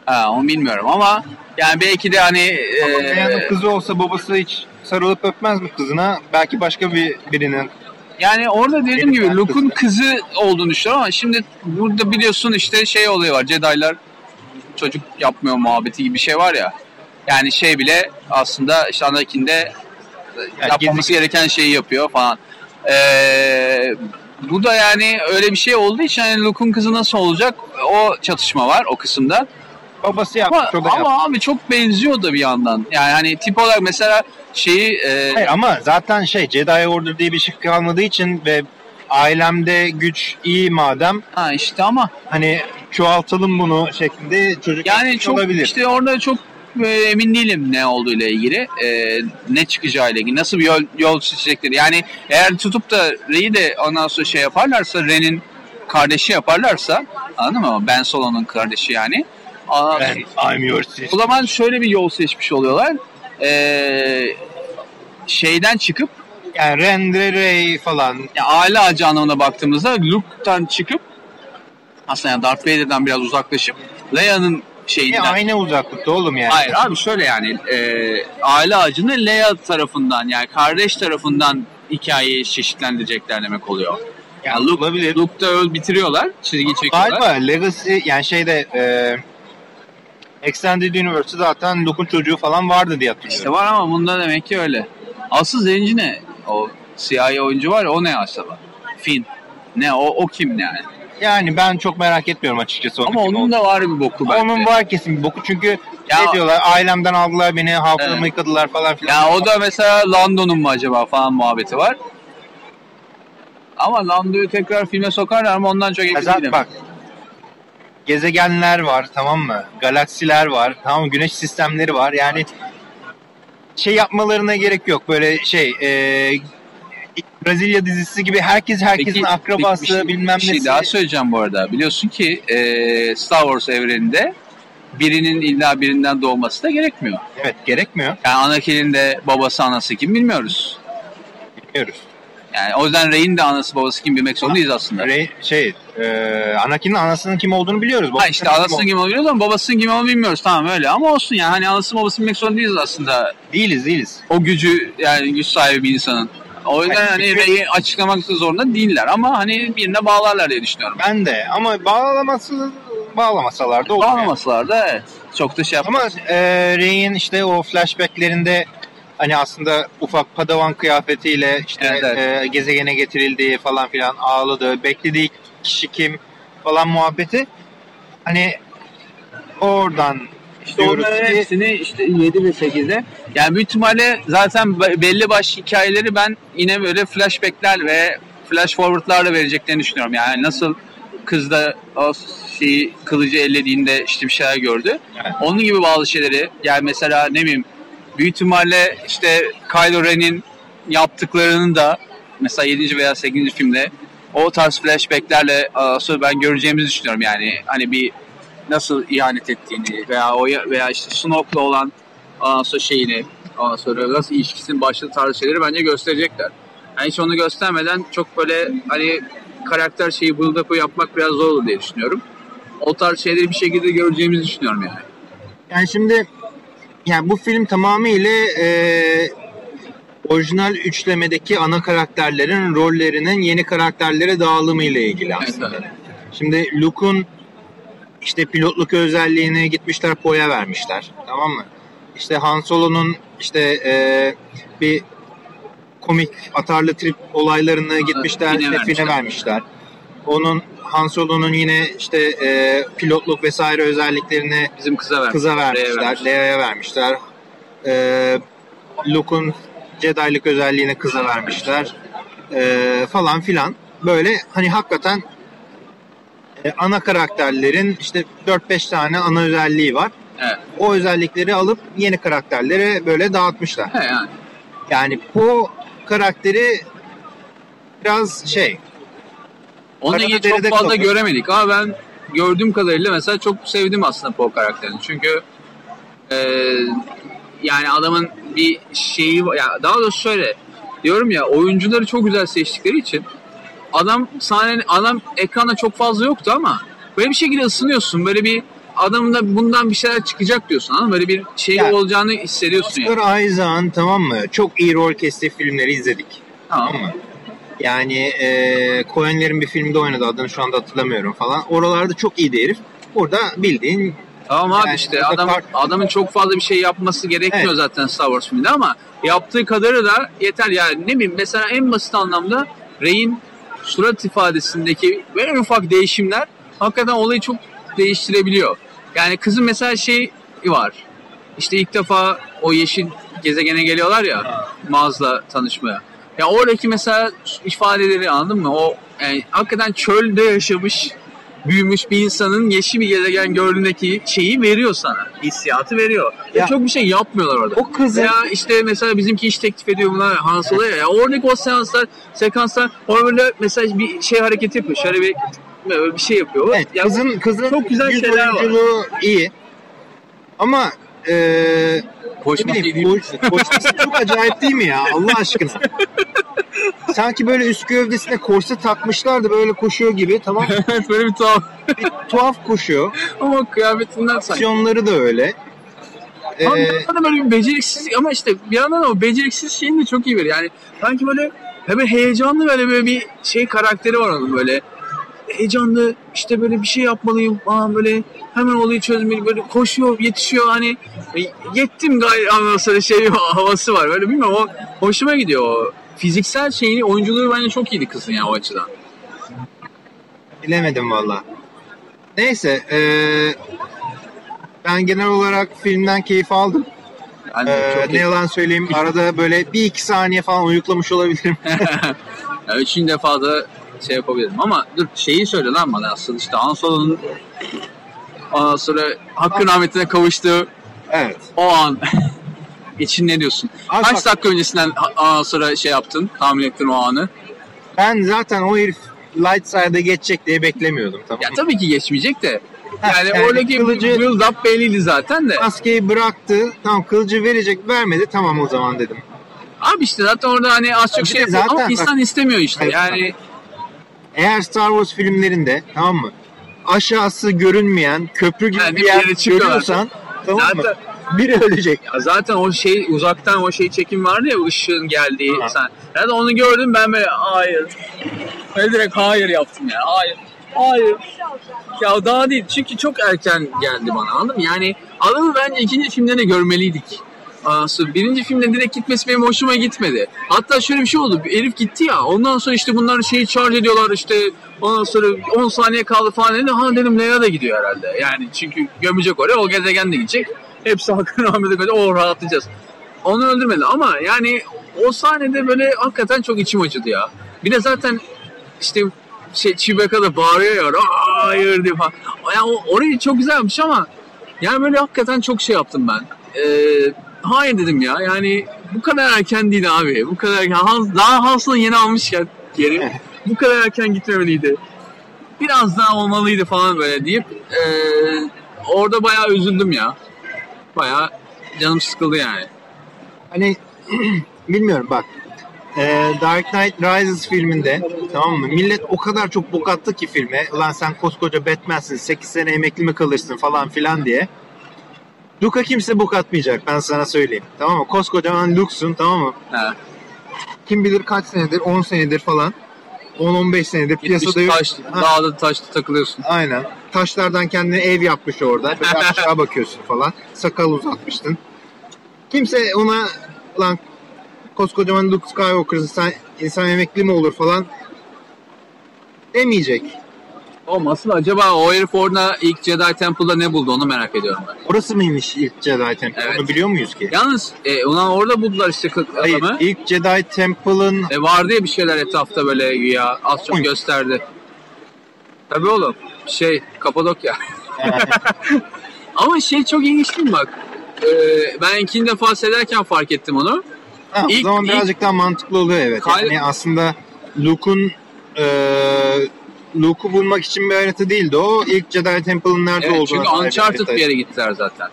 Ha, onu bilmiyorum ama yani belki de hani e, kızı olsa babası hiç sarılıp öpmez mi kızına? Belki başka bir birinin Yani orada dediğim gibi Luke'un kızı. olduğunu düşünüyorum ama şimdi burada biliyorsun işte şey oluyor var. Jedi'lar çocuk yapmıyor muhabbeti gibi bir şey var ya. Yani şey bile aslında işte Anakin'de yapmaması gereken şeyi yapıyor falan. Ee, bu da yani öyle bir şey olduğu için hani Luke'un kızı nasıl olacak o çatışma var o kısımda. Babası yapmış Ama, da ama abi çok benziyor da bir yandan. Yani hani tip olarak mesela şeyi e, Hayır ama zaten şey Jedi Order diye bir şey kalmadığı için ve ailemde güç iyi madem ha işte ama hani çoğaltalım bunu şeklinde çocuk Yani çok olabilir. işte orada çok e, emin değilim ne olduğuyla ilgili. E, ne çıkacağıyla ilgili. Nasıl bir yol, yol seçecekleri. Yani eğer tutup da Rey'i de ondan sonra şey yaparlarsa Ren'in kardeşi yaparlarsa anladın mı? Ben Solo'nun kardeşi yani. Aa, I'm your sister. o zaman şöyle bir yol seçmiş oluyorlar. E, şeyden çıkıp Yani Rendre Ray falan. ya aile ağacı anlamına baktığımızda Luke'tan çıkıp aslında yani Darth Vader'dan biraz uzaklaşıp Leia'nın şeyinden aynı uzaklıkta oğlum yani. Hayır abi şöyle yani e, aile ağacını Leia tarafından yani kardeş tarafından hikayeyi çeşitlendirecekler demek oluyor. Yani Yani Luke, olabilir. Luke'da öl bitiriyorlar, çizgi çekiyorlar. Galiba Legacy yani şeyde e, Extended Universe'ı zaten Luke'un çocuğu falan vardı diye hatırlıyorum. İşte var ama bunda demek ki öyle. Asıl zenci ne? O siyahi oyuncu var ya o ne acaba? Finn. Ne o, o kim yani? Yani ben çok merak etmiyorum açıkçası Ama onun da var bir boku bence. Onun var kesin bir boku çünkü Ya- ne diyorlar ailemden aldılar beni hafızamı Evet. yıkadılar falan filan. Ya o da mesela Lando'nun mu acaba falan muhabbeti var. Ama Lando'yu tekrar filme sokarlar mı ondan çok emin değilim. bak gezegenler var tamam mı? Galaksiler var tamam mı? Güneş sistemleri var yani şey yapmalarına gerek yok böyle şey e, Brezilya dizisi gibi herkes herkesin Peki, akrabası bir şey- bilmem Bir şey nesi. daha söyleyeceğim bu arada. Biliyorsun ki e, Star Wars evreninde birinin illa birinden doğması da gerekmiyor. Evet gerekmiyor Yani Anakin'in de babası anası kim bilmiyoruz. bilmiyoruz. Yani o yüzden Rey'in de anası babası kim bilmek zorundayız aslında. Rey, şey, e, Anakin'in anasının kim olduğunu biliyoruz. Ha işte anasının kim olduğunu biliyoruz ama babasının kim olduğunu bilmiyoruz. Tamam öyle ama olsun yani hani anası babası bilmek zorunda değiliz aslında. Değiliz değiliz. O gücü yani güç sahibi bir insanın. O yüzden Yani hani çünkü- Rey'i açıklamak zorunda değiller ama hani birine bağlarlar diye düşünüyorum. Ben de ama bağlaması bağlamasalar da olur. yani. Bağlamasalar da evet. Çok da şey yapmaz. Ama e, Rey'in işte o flashbacklerinde hani aslında ufak padawan kıyafetiyle işte Evet, e, gezegene getirildiği falan filan ağladığı, beklediği kişi kim falan muhabbeti hani oradan İşte diyoruz onların ki- hepsini işte 7 ve 8'de. Yani büyük ihtimalle zaten be- belli başlı hikayeleri ben yine böyle flashbackler ve flash forwardlarla vereceklerini düşünüyorum. Yani nasıl kız da o şeyi kılıcı ellediğinde işte bir şeyler gördü. Evet. Onun gibi bazı şeyleri yani mesela ne bileyim büyük ihtimalle işte Kylo Ren'in yaptıklarını da mesela 7. veya 8. filmde o tarz flashbacklerle sonra ben göreceğimizi düşünüyorum yani hani bir nasıl ihanet ettiğini veya o veya işte Snoke'la olan sonra şeyini sonra nasıl ilişkisinin başladığı tarzı şeyleri bence gösterecekler. Yani hiç onu göstermeden çok böyle hani karakter şeyi build up'ı yapmak biraz zor olur diye düşünüyorum. O tarz şeyleri bir şekilde göreceğimizi düşünüyorum yani. Yani şimdi yani bu film tamamıyla e, orijinal üçlemedeki ana karakterlerin rollerinin yeni karakterlere dağılımı ile ilgili aslında. Evet, Şimdi Luke'un işte pilotluk özelliğini gitmişler Poe'ya vermişler. Tamam mı? İşte Han Solo'nun işte e, bir komik atarlı trip olaylarını gitmişler Finn'e Finn'e vermişler. vermişler. Onun Han Solo'nun yine işte e, pilotluk vesaire özelliklerini Bizim kıza ver. kıza vermişler. Leia'ya vermişler. Ee, Luke'un Jedi'lik özelliğini kıza vermişler. Ee, falan filan. Böyle hani hakikaten e, ana karakterlerin işte 4-5 tane ana özelliği var. Evet. O özellikleri alıp yeni karakterlere böyle dağıtmışlar. He yani. Yani Poe karakteri biraz şey Arada ilgili çok fazla kalır. göremedik ama ben gördüğüm kadarıyla mesela çok sevdim aslında Poe karakterini. Çünkü e, yani adamın bir şeyi var- ya daha doğrusu şöyle diyorum ya oyuncuları çok güzel seçtikleri için adam sahne adam ekranda çok fazla yoktu ama böyle bir şekilde ısınıyorsun. Böyle bir adamın da bundan bir şeyler çıkacak diyorsun. Anladın? Böyle bir şey Ya, olacağını hissediyorsun yani. Oscar Isaac'ın tamam mı? Çok iyi rol kestiği filmleri izledik. Tamam. Tamam mı? Yani e, Coen'lerin bir filmde oynadı adını şu anda hatırlamıyorum falan. Oralarda çok iyiydi herif. Burada bildiğin Tamam abi Yani işte adam kart- adamın çok fazla bir şey yapması gerekmiyor Evet. zaten Star Wars filminde ama yaptığı kadarı da yeter yani ne bileyim mesela en basit anlamda Rey'in surat ifadesindeki böyle ufak değişimler hakikaten olayı çok değiştirebiliyor. Yani kızın mesela şey var. İşte ilk defa o yeşil gezegene geliyorlar ya Maz'la tanışmaya. Ya oradaki mesela ifadeleri anladın mı? O yani hakikaten çölde yaşamış büyümüş bir insanın yeşil bir gezegen gördüğündeki şeyi veriyor sana. Hissiyatı veriyor. Ve Ya- çok bir şey yapmıyorlar orada. o kızın Veya işte mesela bizimki iş teklif ediyor buna Han Solo'ya ya. Oradaki o seanslar, sekanslar o böyle mesela bir şey hareket yapıyor. Şöyle bir bir şey yapıyor. evet, Ya kızın kızın çok güzel şeyler var. iyi. Ama e, koşması ne iyi değil. bileyim, koş- koşması çok acayip değil mi ya Allah aşkına? Sanki böyle üst gövdesine korse takmışlar da böyle koşuyor gibi tamam mı? [LAUGHS] Evet böyle bir tuhaf. Bir tuhaf koşuyor. Ama kıyafetinden sanki. Aksiyonları da öyle. Ee, Ama bir yandan da böyle bir beceriksizlik ama işte bir yandan da o beceriksiz şeyini de çok iyi veriyor. Yani sanki böyle hemen heyecanlı böyle böyle bir şey karakteri var onun böyle. Heyecanlı işte böyle bir şey yapmalıyım falan böyle hemen olayı çözmeli böyle koşuyor yetişiyor hani e, yettim gayet ama sonra şey [LAUGHS] havası var böyle bilmiyorum o hoşuma gidiyor o fiziksel şeyini oyunculuğu bence çok iyiydi kızın yani o açıdan. Bilemedim valla. Neyse. eee, ben genel olarak filmden keyif aldım. Yani Eee, çok ne yalan söyleyeyim. Arada böyle bir iki saniye falan uyuklamış olabilirim. [LAUGHS] Yani üçüncü defa da şey yapabilirim ama dur şeyi söyle lan bana asıl işte Han Solo'nun ondan sonra hakkın rahmetine kavuştuğu evet. o an [LAUGHS] için ne diyorsun? Abi Kaç bak, dakika öncesinden ha- ondan sonra şey yaptın, tahmin ettin o anı? ben zaten o herif light side'a geçecek diye beklemiyordum. Tamam Ya mı? tabii ki geçmeyecek de. Ha, Yani, yani oradaki kılıcı- build up belliydi zaten de. Maskeyi bıraktı. Tamam kılıcı verecek vermedi. Tamam o zaman dedim. Abi işte zaten orada hani az çok Bir şey de yapıyor ama zaten- insan istemiyor işte. Hayır, yani Eğer Star Wars filmlerinde tamam mı? Aşağısı görünmeyen köprü gibi Yani bir bir yer görüyorsan tamam mı? zaten Biri ölecek. Ya zaten o şey uzaktan o şey çekim vardı ya ışığın geldiği Ha. sen. Yani onu gördüm ben böyle hayır. Ben direkt hayır yaptım ya. Hayır. Hayır. Ya daha değil. Çünkü çok erken geldi bana anladın mı? Yani adamı bence ikinci filmde de görmeliydik. Anası, birinci filmde direkt gitmesi benim hoşuma gitmedi. Hatta şöyle bir şey oldu. Herif gitti ya. Ondan sonra işte bunlar şeyi charge ediyorlar işte. Ondan sonra 10 saniye kaldı falan dedi. Ha dedim Leia da gidiyor herhalde. Yani çünkü gömecek oraya. O gezegen de gidecek. Hepsi rahmeti koyacak. O rahatlayacağız. Onu öldürmedi ama yani o sahnede böyle hakikaten çok içim acıdı ya. Bir de zaten işte şey Chewbacca da bağırıyor ya hayır diye falan. Yani orayı çok güzelmiş ama yani böyle hakikaten çok şey yaptım ben. Ee, hayır dedim ya yani bu kadar erken değil abi. Bu kadar erken. Hans- Daha Hans'la yeni almışken geri bu kadar erken gitmemeliydi. Biraz daha olmalıydı falan böyle deyip ee, orada bayağı üzüldüm ya. Bayağı canım sıkıldı yani. Hani [CLEARS THROAT] bilmiyorum bak. Ee, Dark Knight Rises filminde tamam mı? Millet o kadar çok bok attı ki filme. Ulan sen koskoca Batman'sin 8 sene emekli mi kalırsın falan filan diye. Luke'a kimse bok atmayacak ben sana söyleyeyim. Tamam mı? Koskocaman Luke'sun tamam mı? Ha. Kim bilir kaç senedir 10 senedir falan 10-15 senedir piyasada yok. taş, Ha. dağda taşta takılıyorsun. Aynen. Taşlardan kendine ev yapmış orada. Böyle [LAUGHS] aşağı bakıyorsun falan. Sakal uzatmıştın. Kimse ona lan koskocaman Luke Skywalker'sın sen insan emekli mi olur falan demeyecek. Oğlum asıl acaba o herif orada ilk Jedi Temple'da ne buldu onu merak ediyorum ben. Orası mıymış ilk Jedi Temple? Evet. Onu biliyor muyuz ki? Yalnız e, ulan orada buldular işte kı- Hayır, adamı. ilk Jedi Temple'ın E, vardı ya bir şeyler etrafta böyle ya az çok Oy. gösterdi. Tabii oğlum şey Kapadokya. [LAUGHS] Ama şey çok ilginç değil mi bak. E, ben ikinci defa seyrederken fark ettim onu. Ha, o İlk- zaman ilk- birazcık daha mantıklı oluyor evet. Kyle- Yani aslında Luke'un eee Luke'u bulmak için bir harita değildi o. İlk Jedi Temple'ın nerede Evet, olduğunu çünkü Uncharted bir yere gittiler zaten.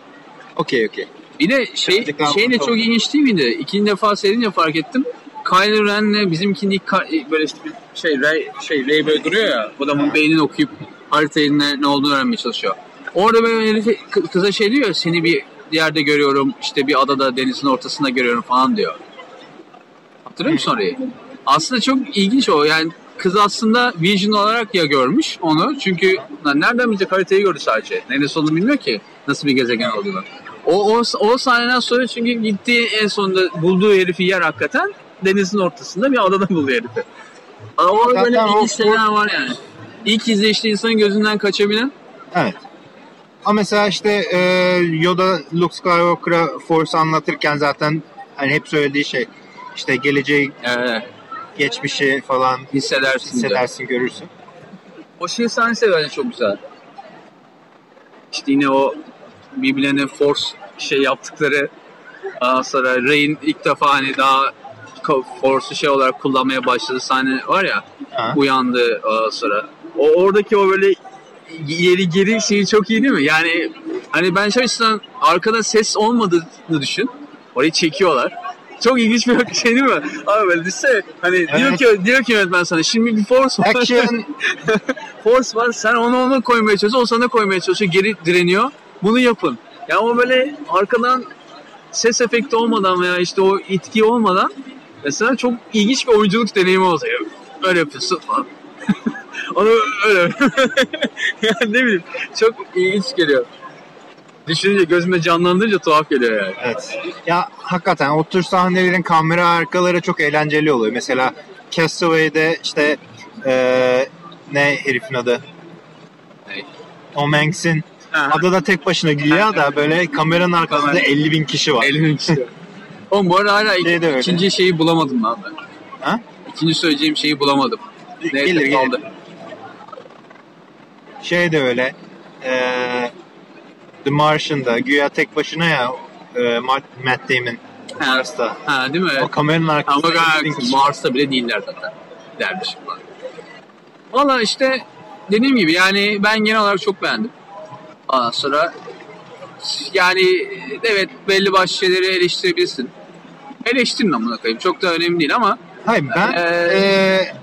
Okey okey. Bir de şey daha şey de mantıklı. çok ilginç değil miydi? İkinci defa seyredince fark ettim. Kylo Ren'le bizimkinin ilk ka- böyle işte bir şey Ray, şey Ray böyle duruyor ya. Adamın Ha. beynini okuyup haritayı ne, ne olduğunu öğrenmeye çalışıyor. Orada böyle herife, kı- kıza şey diyor seni bir yerde görüyorum işte bir adada denizin ortasında görüyorum falan diyor. Hatırlıyor musun orayı? Aslında çok ilginç o yani kız aslında vision olarak ya görmüş onu çünkü lan nereden bilecek haritayı gördü sadece. Neresi olduğunu bilmiyor ki nasıl bir gezegen olduğunu. O, o, o sahneden sonra çünkü gittiği en sonunda bulduğu herifi yer hakikaten denizin ortasında bir adada buluyor herifi. Ama Zaten böyle ilginç şeyler var yani. İlk izleyişte insanın gözünden kaçabilen Evet. Ama mesela işte e, Yoda Luke Skywalker'a Force anlatırken zaten hani hep söylediği şey işte geleceği, e, geçmişi falan hissedersin. hissedersin, görürsün. O şey sahnesi bence çok güzel. İşte yine o birbirlerine force şey yaptıkları sonra Rey'in ilk defa hani daha force'u şey olarak kullanmaya başladığı sahne var ya Ha. uyandı sonra. O oradaki o böyle ileri geri şeyi çok iyi değil mi? Yani hani ben şey açısından arkada ses olmadığını düşün. Orayı çekiyorlar. Çok ilginç bir şey değil mi? Abi böyle düşünsene. Hani diyor Evet. ki diyor ki yönetmen sana şimdi bir force var. Action [LAUGHS] Force var. Sen onu ona koymaya çalışıyorsun. O sana koymaya çalışıyor. Geri direniyor. Bunu yapın. Ya ama böyle arkadan ses efekti olmadan veya işte o itki olmadan mesela çok ilginç bir oyunculuk deneyimi oluyor. Böyle yapıyorsun falan. [LAUGHS] onu öyle. [LAUGHS] yani ne bileyim. Çok ilginç geliyor. Düşününce gözüme canlandırınca tuhaf geliyor yani. Evet. Ya hakikaten o tür sahnelerin kamera arkaları çok eğlenceli oluyor. Mesela Castaway'de işte eee ne herifin adı? Ne? Tom Hanks'in Ha. adada tek başına gidiyor da böyle kameranın arkasında Kamera. 50 bin kişi var. 50 kişi. Oğlum bu arada hala ik- Şey öyle. ikinci şeyi bulamadım lan ben. Ha? İkinci söyleyeceğim şeyi bulamadım. Neyse Gelir gelir. kaldı. Şey de öyle. eee The Martian'da güya tek başına ya eee Matt, Damon Ha, Mars'ta. ha değil mi? O kameranın Ama arkasında 50 bin gayet. Mars'ta bile değiller zaten. Dermişim ben. Valla işte dediğim gibi yani ben genel olarak çok beğendim. Ondan sonra yani evet belli başlı şeyleri eleştirebilirsin. Eleştirin amına koyayım. Çok da önemli değil ama Hayır ben Ee,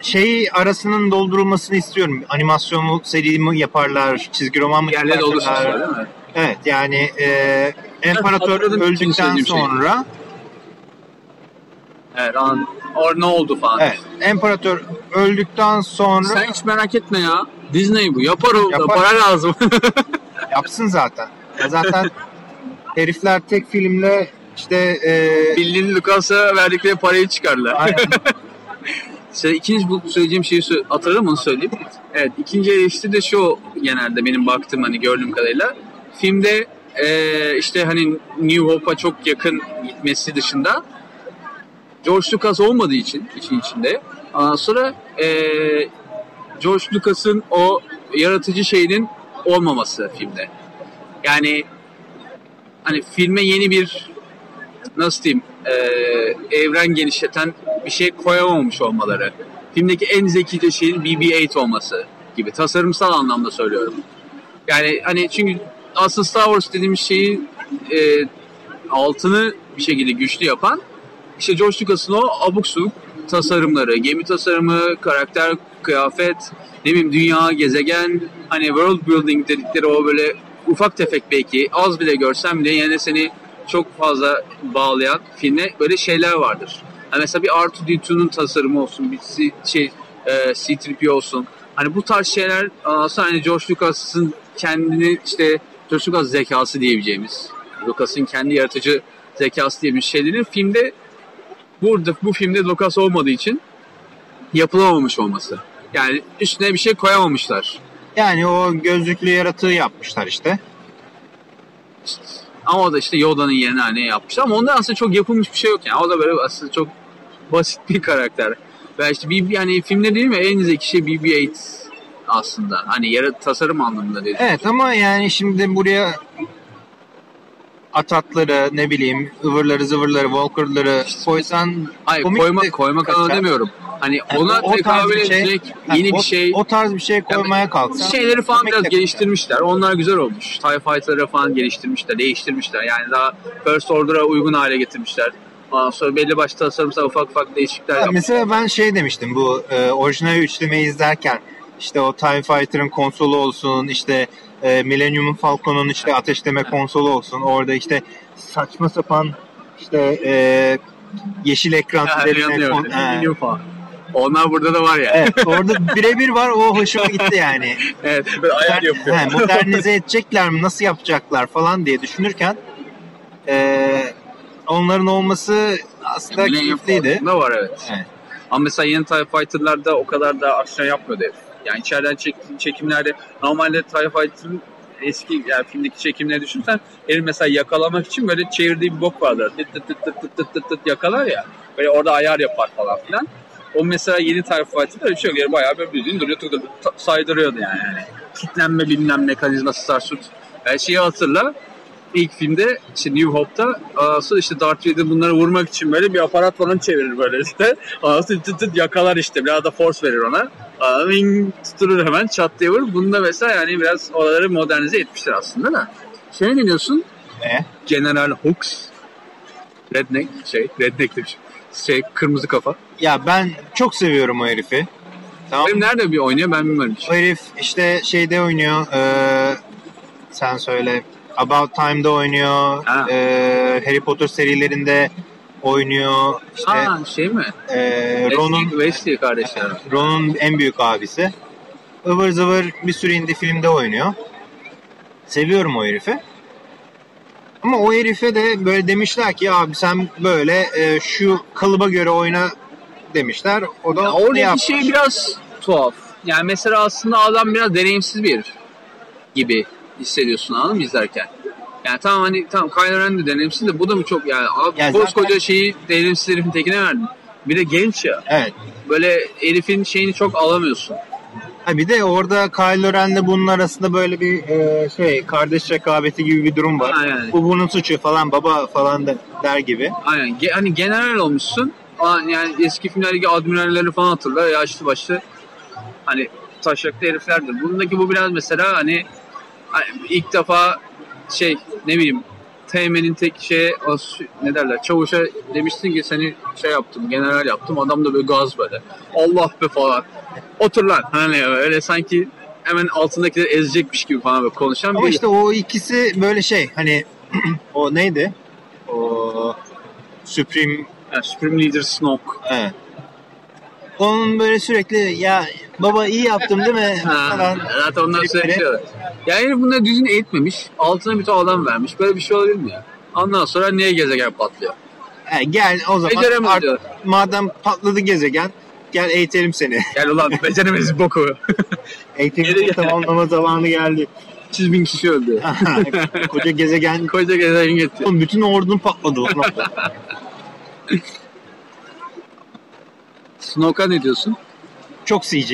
şeyi arasının doldurulmasını istiyorum. Animasyonlu seri mi yaparlar, çizgi roman mı yerleri yaparlar? değil mi? Evet yani eee İmparator şimdi öldükten sonra Evet an, or ne oldu falan. evet İmparator öldükten sonra Sen hiç merak etme ya. Disney bu. Yapar o. Yapar. Para lazım. [LAUGHS] yapsın zaten. Ya zaten herifler tek filmle işte eee Bildiğin Lucas'a verdikleri parayı çıkarlar. aynen, [LAUGHS] Şey, ikinci söyleyeceğim şeyi mı onu söyleyeyim. Evet ikinci eleştiri de şu genelde benim baktığım hani gördüğüm kadarıyla. Filmde eee, işte hani New Hope'a çok yakın gitmesi dışında George Lucas olmadığı için işin içinde. Ondan sonra eee, George Lucas'ın o yaratıcı şeyinin olmaması filmde. Yani hani filme yeni bir nasıl diyeyim eee, evren genişleten bir şey koyamamış olmaları. Filmdeki en zekice şeyin BB-8 olması gibi. Tasarımsal anlamda söylüyorum. Yani hani çünkü aslında Star Wars dediğimiz şeyi e, altını bir şekilde güçlü yapan işte George Lucas'ın o abuk subuk tasarımları, gemi tasarımı, karakter, kıyafet, ne bileyim dünya, gezegen, hani world building dedikleri o böyle ufak tefek belki az bile görsem bile yine seni çok fazla bağlayan filme böyle şeyler vardır. Yani mesela bir R2-D2'nun tasarımı olsun, bir C- şey e, C-3PO olsun. Hani bu tarz şeyler aslında hani George Lucas'ın kendini işte George Lucas zekası diyebileceğimiz, Lucas'ın kendi yaratıcı zekası diye bir şeylerin filmde burada bu filmde Lucas olmadığı için yapılamamış olması. Yani üstüne bir şey koyamamışlar. yani o gözlüklü yaratığı yapmışlar işte. Ama o da işte Yoda'nın yerine hani yapmış. Ama onda aslında çok yapılmış bir şey yok yani. O da böyle aslında çok basit bir karakter. Ve işte bir, yani filmde değil mi en zeki şey BB-8 aslında. Hani yarı tasarım anlamında değil. Evet ama yani şimdi buraya atatları ne bileyim ıvırları zıvırları Walker'ları koysan Hayır komik koyma, de koymak anlamı demiyorum. Hani Yani ona o- o tarz tekabül bir şey- edecek Ha, yeni o, bir şey. o tarz bir şey koymaya kalksan şeyleri falan biraz de- geliştirmişler. Onlar güzel olmuş. TIE Fighter'ları falan geliştirmişler, değiştirmişler. Yani daha First Order'a uygun hale getirmişler. Ondan sonra belli başlı tasarımsal ufak ufak değişiklikler Ya yapmışlar. mesela ben şey demiştim bu e, orijinal üçlemeyi izlerken işte o TIE Fighter'ın konsolu olsun işte e, Millennium Falcon'un işte ateşleme konsolu olsun orada işte saçma sapan işte e, yeşil ekran yanıyor. kon- ha. Onlar burada da var ya. Evet, orada birebir var o hoşuma gitti yani. [LAUGHS] Evet. böyle ayar yapıyor. He, modernize edecekler mi nasıl yapacaklar falan diye düşünürken e, onların olması aslında Millennium keyifliydi. Falcon'da var evet. Evet. Ama mesela yeni TIE Fighter'larda o kadar da aksiyon yapmıyordu herif. Yani içeriden çektiğim çekimlerde normalde TIE Fighter'ın eski yani filmdeki çekimleri düşünsen herif mesela yakalamak için böyle çevirdiği bir bok vardır. Tıt tıt tıt tıt tıt tıt tıt yakalar ya. Böyle orada ayar yapar falan filan. O mesela yeni TIE Fighter'da öyle bir şey yok. Herif bayağı böyle bildiğin duruyor ta- saydırıyordu yani. yani. Kitlenme bilmem mekanizması Starsuit. Yani şeyi hatırla ilk filmde işte New Hope'da asıl işte Darth Vader bunları vurmak için böyle bir aparat falan çevirir böyle işte. Asıl tıt tıt yakalar işte. Biraz da force verir ona. Wing tutturur hemen çat diye vurur. Bunda mesela yani biraz oraları modernize etmişler aslında da. Şey ne diyorsun? Ne? General Hux. Redneck şey. Redneck demiş. Şey kırmızı kafa. Ya ben çok seviyorum o herifi. Tamam. Benim nerede bir oynuyor ben bilmiyorum. O herif işte şeyde oynuyor. eee, sen söyle. About Time'da oynuyor. Ha. eee, Harry Potter serilerinde oynuyor. İşte Aa şey mi? eee, Ron'un Wesley, kardeşler. Ron'un en büyük abisi. ıvır zıvır bir sürü indie filmde oynuyor. Seviyorum o herifi. Ama o herife de böyle demişler ki abi sen böyle e, şu kalıba göre oyna demişler. O da Ya oradaki yapmış. şey biraz tuhaf. Yani mesela aslında adam biraz deneyimsiz bir herif gibi hissediyorsun anladın mı izlerken? Yani tamam hani tamam Kylo Ren de deneyimsiz de bu da mı çok yani abi Ya koskoca zaten- şeyi deneyimsiz herifin tekine verdin. Bir de genç ya. Evet. Böyle herifin şeyini çok alamıyorsun. Ha bir de orada Kylo Ren'le bunun arasında böyle bir e, şey kardeş rekabeti gibi bir durum var. Aynen. Bu bunun suçu falan baba falan da der gibi. Aynen. Ge- hani general olmuşsun. Aa, Yani eski filmlerdeki admiralleri falan hatırla. Yaşlı başlı. Hani taşaklı heriflerdir. Bundaki bu biraz mesela hani, hani ilk defa şey ne bileyim Teğmen'in tek şey o sü- ne derler çavuşa demiştin ki seni şey yaptım general yaptım adam da böyle gaz böyle Allah be falan otur lan hani öyle sanki hemen altındakileri ezecekmiş gibi falan böyle konuşan Ama bir işte o ikisi böyle şey hani [CLEARS THROAT] o neydi? O Supreme yani Supreme Leader Snoke Evet. Onun böyle sürekli ya baba iyi yaptım değil mi? Ha, falan. zaten onlar tripleri. söylüyorlar. Yani herif bunları düzgün eğitmemiş. Altına bir ton adam vermiş. Böyle bir şey olabilir mi ya? Ondan sonra niye gezegen patlıyor? He, gel o zaman Beceremez art- diyor. madem patladı gezegen gel eğitelim seni. [LAUGHS] Gel ulan beceremeyiz boku. [LAUGHS] Gel. tamamlama zamanı geldi. 300 bin kişi öldü. Koca gezegen [LAUGHS] Koca gezegen gitti. Bütün ordun patladı Snoke'a ne diyorsun? Çok CG.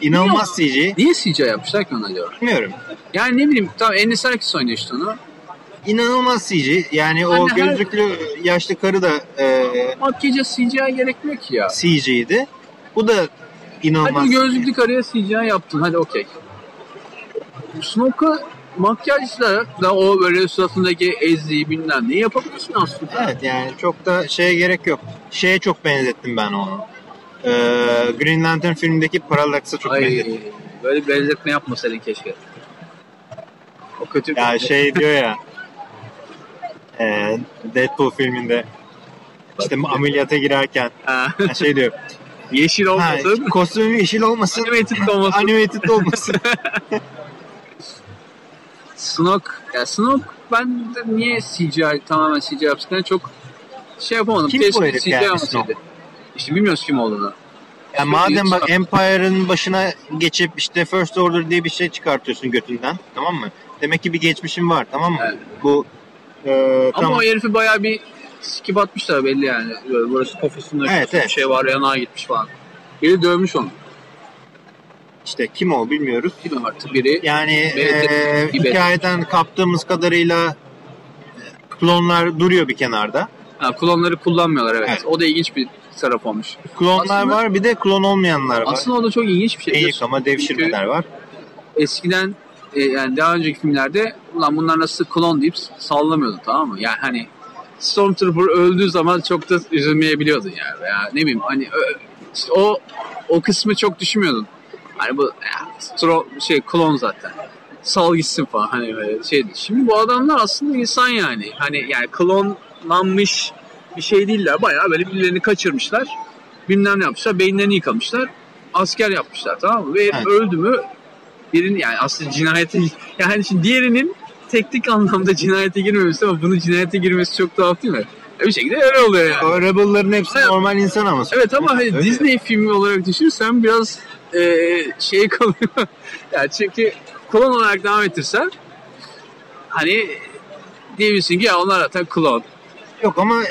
İnanılmaz CG. Niye CGI yapmışlar ki onu acaba? Bilmiyorum. Yani ne bileyim tamam Andy Serkis oynuyor işte onu. İnanılmaz CG. Yani o Hani her- gözlüklü yaşlı karı da e, Makyaja CGI gerekmiyor ki ya. CG'ydi. Bu da Hadi inanılmaz. gözlüklü karıya CGI yaptın hadi okey. Snoke'a makyajla da o böyle suratındaki ezdiği bilmem ne yapabiliyorsun aslında. Evet yani çok da şeye gerek yok. Şeye çok benzettim ben onu. Ee, Green Lantern filmindeki Parallax'a çok benzettim. Ay, böyle bir benzetme yapmasaydın keşke. O kötü. Ya şey diyor ya e, Deadpool filminde işte ameliyata girerken Ha, şey diyor. [LAUGHS] yeşil Ha, olmasın. kostümü yeşil olmasın. Animated olmasın. Animated olmasın. [LAUGHS] Snoke, ya Snoke ben de niye CGI tamamen CGI yaptıklarını çok şey yapamadım. Kim bu Keşke herif CGI yani olmasaydı. Snoke? İşte bilmiyoruz kim olduğunu. Ya madem bak Empire'ın başına geçip işte First Order diye bir şey çıkartıyorsun götünden tamam mı? Demek ki bir geçmişin var tamam mı? Evet. Bu e, Ama tamam. o herifi bayağı bir skip atmışlar belli yani. Böyle burası kafasında Evet, bir evet. şey var yanağa gitmiş falan. Biri dövmüş onu. İşte kim o bilmiyoruz. Bilmiyorum artık biri. Yani e, hikayeden kaptığımız kadarıyla klonlar duruyor bir kenarda. Ha, klonları kullanmıyorlar evet. Evet. O da ilginç bir taraf olmuş. Klonlar Aslında- var bir de klon olmayanlar var. Aslında o da çok ilginç bir şey. Eğik biliyorsun. ama devşirmeler var. eskiden e, yani daha önceki filmlerde ulan bunlar nasıl klon deyip sallamıyordun tamam mı? Yani hani Stormtrooper öldüğü zaman çok da üzülmeyebiliyordun yani. Veya ne bileyim hani işte o o kısmı çok düşünmüyordun. Hani bu ya, stro, şey klon zaten. Sal gitsin falan hani böyle şeydi. Şimdi bu adamlar aslında insan yani. Hani yani klonlanmış bir şey değiller. Bayağı böyle birilerini kaçırmışlar. Bilmem ne yapmışlar. Beyinlerini yıkamışlar. Asker yapmışlar tamam mı? Ve Evet. öldü mü birinin yani aslında cinayete [LAUGHS] yani şimdi diğerinin teknik anlamda cinayete girmemesi ama bunun cinayete girmesi çok tuhaf değil mi? E bir şekilde öyle oluyor yani. O Rebel'ların hepsi Evet. normal insan ama. Evet ama hani Öyle. Disney filmi olarak düşünürsen biraz e, şey kalıyor. [LAUGHS] yani çünkü klon olarak devam ettirsen hani diyebilirsin ki ya onlar zaten klon. Yok ama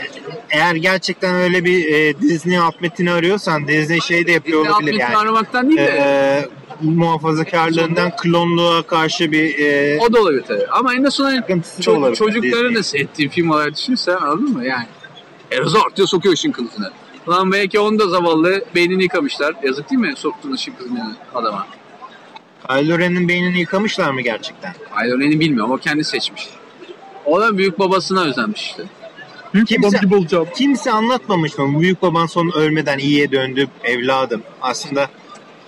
eğer gerçekten öyle bir e, Disney alt metini arıyorsan Disney şey de yapıyor Disney olabilir yani. aramaktan değil de E, muhafazakarlığından klonluğa karşı bir e, o da olabilir tabii. Ama en sıkıntısı da Ço- da Disney. ettiğin film olarak düşünürsen anladın mı yani? E, zor diyor sokuyor ışın kılıfını. Lan belki onu da zavallı beynini yıkamışlar. Yazık değil mi soktuğun ışın kılıfını adama? Kylo Ren'in beynini yıkamışlar mı gerçekten? Kylo Ren'i bilmiyorum o kendi seçmiş. O da büyük babasına özenmiş işte. Kimse, olacağım. kimse anlatmamış mı? Büyük baban son ölmeden iyiye döndü evladım. Aslında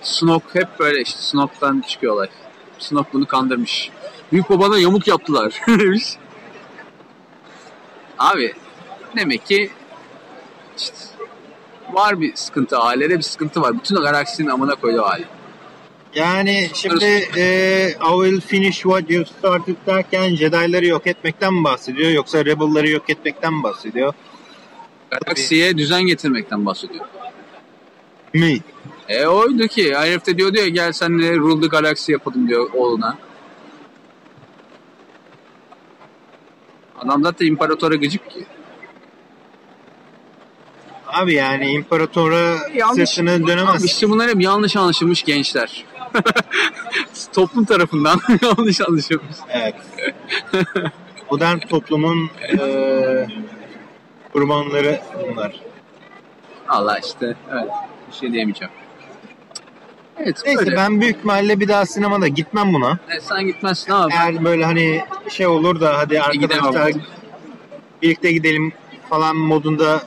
Snoke hep böyle işte Snoke'dan çıkıyor olay. Snoke bunu kandırmış. Büyük babana yamuk yaptılar [LAUGHS] demiş. Abi demek ki işte var bir sıkıntı ailede bir sıkıntı var. Bütün galaksinin amına koydu aile. yani şimdi e, I will finish what you started derken Jedi'ları yok etmekten mi bahsediyor yoksa Rebel'ları yok etmekten mi bahsediyor? Galaksiye düzen getirmekten bahsediyor. Mi? E oydu ki herif de diyor diyor gel senle Rule the Galaxy yapalım diyor oğluna. Adam zaten imparatora gıcık ki. Abi yani imparatora sırtını dönemez. İşte bunlar hep yanlış anlaşılmış gençler. [LAUGHS] Toplum tarafından [LAUGHS] yanlış anlaşılmış. Evet. Modern toplumun e, kurbanları bunlar. Allah işte evet. Bir şey diyemeyeceğim. Evet Neyse böyle. ben büyük ihtimalle bir daha sinemada gitmem buna. E, sen gitmezsin ben Eğer böyle hani şey olur da hadi arkadaşlar birlikte gidelim falan modunda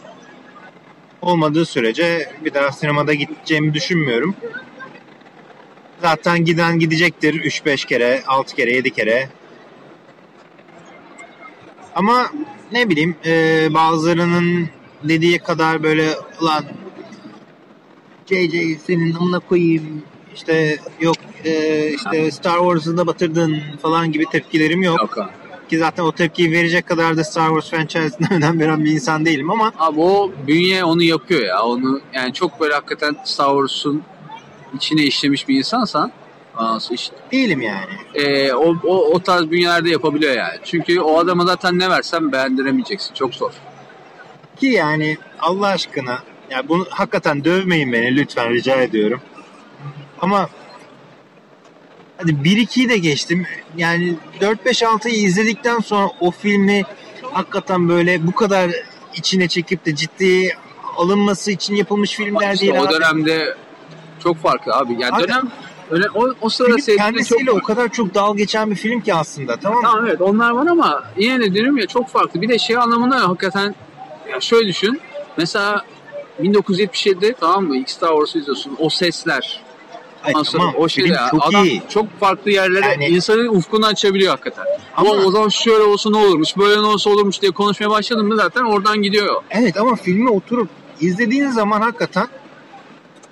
olmadığı sürece bir daha sinemada gideceğimi düşünmüyorum. Zaten giden gidecektir 3-5 kere, 6 kere, 7 kere. Ama ne bileyim e, bazılarının dediği kadar böyle lan JJ senin amına koyayım işte yok e, işte Star Wars'ı da batırdın falan gibi tepkilerim yok. Yok. Ki zaten o tepkiyi verecek kadar da Star Wars franchise'ine önem [LAUGHS] veren bir insan değilim ama Abi o bünye onu yapıyor ya. Onu yani çok böyle hakikaten Star Wars'un içine işlemiş bir insansan anası işte. değilim yani. e, o, o, o tarz bünyelerde yapabiliyor yani. Çünkü o adama zaten ne versen beğendiremeyeceksin. Çok zor. Ki yani Allah aşkına ya bunu hakikaten dövmeyin beni lütfen rica ediyorum. Ama hadi 1-2'yi de geçtim. Yani 4-5-6'yı izledikten sonra o filmi hakikaten böyle bu kadar içine çekip de ciddi alınması için yapılmış filmler İşte değil o abi. dönemde çok farklı abi. Yani Abi- dönem öyle, o, o sırada Film sevdiğinde çok kendisiyle o kadar çok dal geçen bir film ki aslında tamam mı? Tamam evet onlar var ama yine de diyorum ya çok farklı. Bir de şey anlamında hakikaten ya şöyle düşün. Mesela 1977'de tamam mı ilk Star Wars'u izliyorsun. O sesler. Ondan sonra tamam, o şey film çok adam iyi. çok farklı yerlere Yani- insanın ufkunu açabiliyor hakikaten. Ama- o zaman şöyle olsa ne olurmuş, böyle ne olsa olurmuş diye konuşmaya başladın mı zaten oradan gidiyor. Evet ama filmi oturup izlediğin zaman hakikaten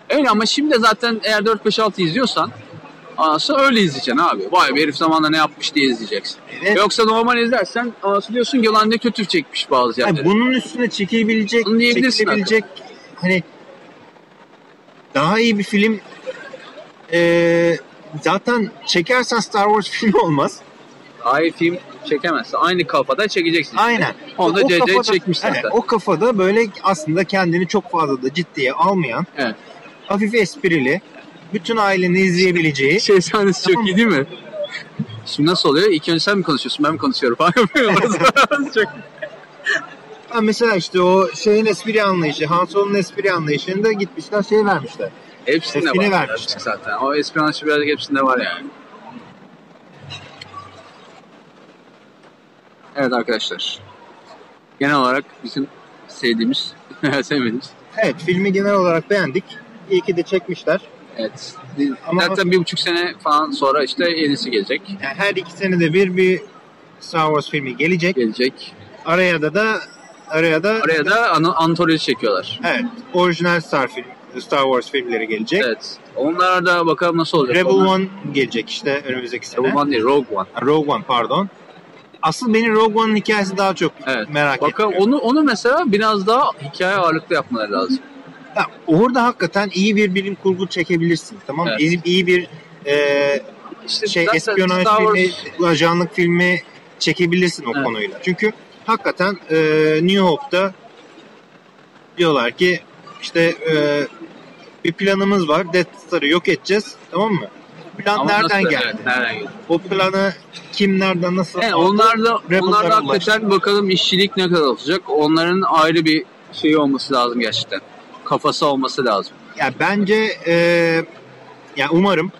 Öyle ama şimdi zaten eğer 4-5-6 izliyorsan anası öyle izleyeceksin abi. Vay be herif zamanında ne yapmış diye izleyeceksin. evet, Yoksa normal izlersen anası diyorsun ki lan ne kötü çekmiş bazı Yani yerleri. bunun üstüne çekilebilecek, diyebilirsin çekilebilecek hani daha iyi bir film eee, zaten çekersen Star Wars [LAUGHS] filmi olmaz. Hayır film çekemezsin. Aynı kafada çekeceksin. Aynen. Onu da CC çekmiş zaten. Evet, o kafada böyle aslında kendini çok fazla da ciddiye almayan, Evet. hafif esprili, bütün ailenin izleyebileceği Şey sahnesi Tamam. çok iyi değil mi? Şimdi nasıl oluyor? İlk önce sen mi konuşuyorsun? Ben mi konuşuyorum falan [LAUGHS] yapıyorum. [LAUGHS] çok... Ha, mesela işte o şeyin espri anlayışı, Han Solo'nun espri anlayışında gitmişler şey vermişler. Hepsinde Hepsine var. vermişler. Zaten. O anlayışı birazcık hepsinde var yani. Evet arkadaşlar. Genel olarak bizim sevdiğimiz [LAUGHS] sevmediğimiz. Evet filmi genel olarak beğendik. İyi ki de çekmişler. Evet. Ama- Zaten bir buçuk sene falan sonra işte yenisi gelecek. Yani her iki senede bir bir Star Wars filmi gelecek. Gelecek. Araya da da araya da Oraya da an- antoloji çekiyorlar. evet orijinal Star film Star Wars filmleri gelecek. Evet. Onlar da bakalım nasıl olacak. Rebel Onlar- One gelecek işte önümüzdeki sene. Rebel One değil, Rogue One. Rogue One pardon. Asıl beni Rogue One'ın hikayesi daha çok Evet. merak Bakalım ediyor. onu onu mesela biraz daha hikaye ağırlıklı yapmaları lazım. Ya, orada hakikaten iyi bir bilim kurgu çekebilirsin. Tamam? Evet. İyi, iyi bir e, İşte şey espiyonaj filmi, Wars- ajanlık filmi çekebilirsin o Evet. konuyla. Çünkü hakikaten e, New Hope'da diyorlar ki işte e, bir planımız var. Death Star'ı yok edeceğiz. Tamam mı? Plan Ama nereden nasıl- geldi? Evet, nereden geldi? O planı kim nereden nasıl Evet, aldı? onlar da Rebel'lara onlar da hakikaten ulaştı. bakalım işçilik ne kadar olacak. Onların ayrı bir şeyi olması lazım gerçekten. Kafası olması lazım. Ya bence e, ya umarım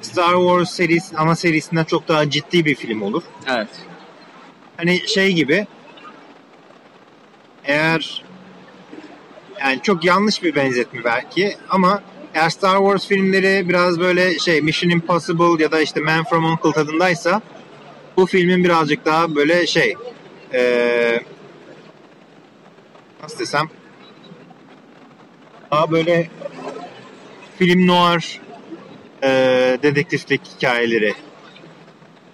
Star Wars serisi ana serisinden çok daha ciddi bir film olur. Evet. Hani şey gibi eğer yani çok yanlış bir benzetme belki ama eğer Star Wars filmleri biraz böyle şey Mission Impossible ya da işte Man from Uncle tadındaysa bu filmin birazcık daha böyle şey eee nasıl desem daha böyle film noir eee dedektiflik hikayeleri,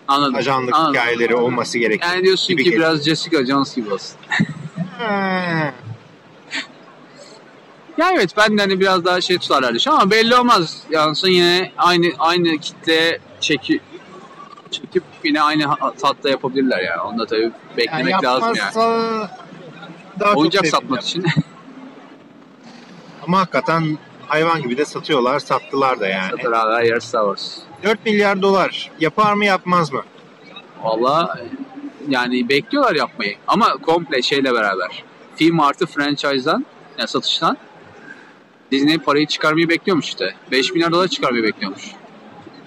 Anladım. ajanlık Anladım. hikayeleri olması gerekiyor. Yani diyorsun gibi ki geliyor. biraz Jessica Jones gibi olsun. Ha. Ya evet ben de hani biraz daha şey tutarlar düşün ama belli olmaz. Yansın yine aynı aynı kitle çeki çekip yine aynı tatta yapabilirler yani. Onu da tabii beklemek Yani lazım yani. daha Oyuncak satmak için [LAUGHS] Ama hakikaten hayvan gibi de satıyorlar. Sattılar da yani. satır abi yer Star Wars. 4 milyar dolar. Yapar mı yapmaz mı? Valla yani bekliyorlar yapmayı. Ama komple şeyle beraber. Film artı franchise'dan yani satıştan Disney parayı çıkarmayı bekliyormuş işte. 5 milyar dolar çıkarmayı bekliyormuş.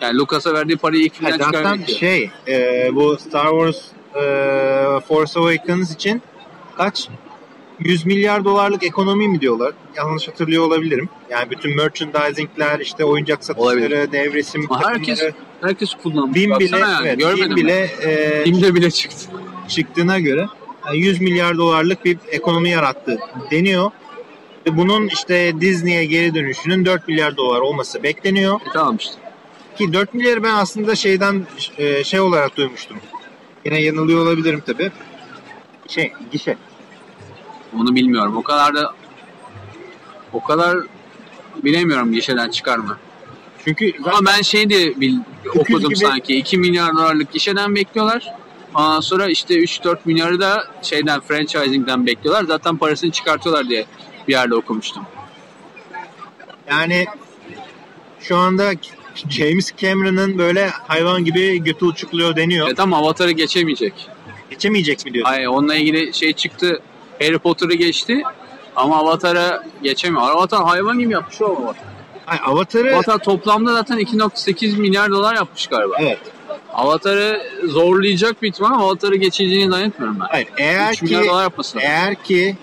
Yani Lucas'a verdiği parayı ilk filmden Zaten çıkarmak yok. şey e, bu Star Wars e, Force Awakens için kaç 100 milyar dolarlık ekonomi mi diyorlar? Yanlış hatırlıyor olabilirim. Yani bütün merchandisingler, işte oyuncak satışları, Olabilir. nevresim Ama herkes- Herkes kullanmış. bin bile, yani, evet, görmedim bin bile e, ben. Binde bile çıktı. çıktığına göre yani 100 milyar dolarlık bir ekonomi yarattı deniyor. Bunun işte Disney'e geri dönüşünün 4 milyar dolar olması bekleniyor. E, tamam işte. Ki 4 milyarı ben aslında şeyden e, şey olarak duymuştum. Yine yanılıyor olabilirim tabi. Şey, gişe. Onu bilmiyorum. O kadar da o kadar bilemiyorum gişeden çıkar mı? Çünkü Ama ben şey de bil, okudum gibi- sanki. 2 milyar dolarlık gişeden bekliyorlar. Ondan sonra işte 3-4 milyarı da şeyden franchising'den bekliyorlar. Zaten parasını çıkartıyorlar diye bir yerde okumuştum. yani şu anda James Cameron'ın böyle hayvan gibi götü uçukluyor deniyor. E tam Avatar'ı geçemeyecek. Geçemeyecek mi diyorsun? Ay, onunla ilgili şey çıktı. Harry Potter'ı geçti. Ama Avatar'a geçemiyor. Avatar hayvan gibi yapmış o Avatar. Ay, Avatar'ı Avatar toplamda zaten 2.8 milyar dolar yapmış galiba. evet. Avatar'ı zorlayacak bir ihtimal ama Avatar'ı geçeceğini zannetmiyorum ben. Hayır, eğer 3 milyar ki eğer ki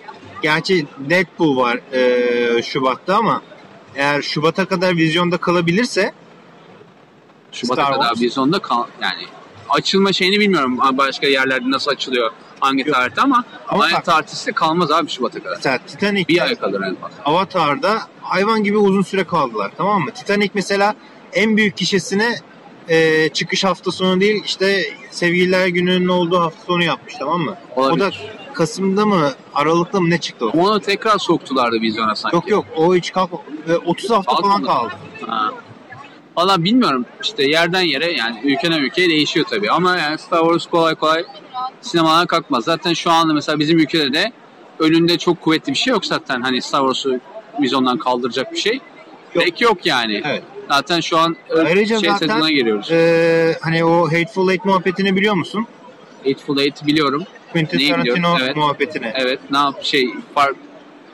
gerçi Deadpool var e, Şubat'ta ama eğer Şubat'a kadar vizyonda kalabilirse Şubat'a Star kadar Wars. bir sonunda kal yani açılma şeyini bilmiyorum başka yerlerde nasıl açılıyor hangi Yok. tarihte ama, Ama aynı bak- kalmaz abi Şubat'a kadar. mesela Titanic Bir ay kalır en fazla. Avatar'da hayvan gibi uzun süre kaldılar tamam mı? Titanic mesela en büyük kişisine e, çıkış hafta sonu değil işte sevgililer gününün olduğu hafta sonu yapmış tamam mı? Olabilir. O da Kasım'da mı Aralık'ta mı ne çıktı o? Onu tekrar soktulardı vizyona sanki. Yok yok o hiç kalk e, 30 hafta falan Kalkmadı. kaldı. Ha. Valla bilmiyorum işte yerden yere yani ülkeden ülkeye değişiyor tabii ama yani Star Wars kolay kolay sinemadan kalkmaz. Zaten şu anda mesela bizim ülkede de önünde çok kuvvetli bir şey yok zaten hani Star Wars'u vizyondan kaldıracak bir şey. Yok. Pek yok yani. Evet. Zaten şu an Ayrıca şey zaten- sezonuna giriyoruz. E, hani o Hateful Eight muhabbetini biliyor musun? Eightful Eight biliyorum. Quentin Neyi Tarantino biliyorum? Evet. muhabbetini. Evet ne yap şey fark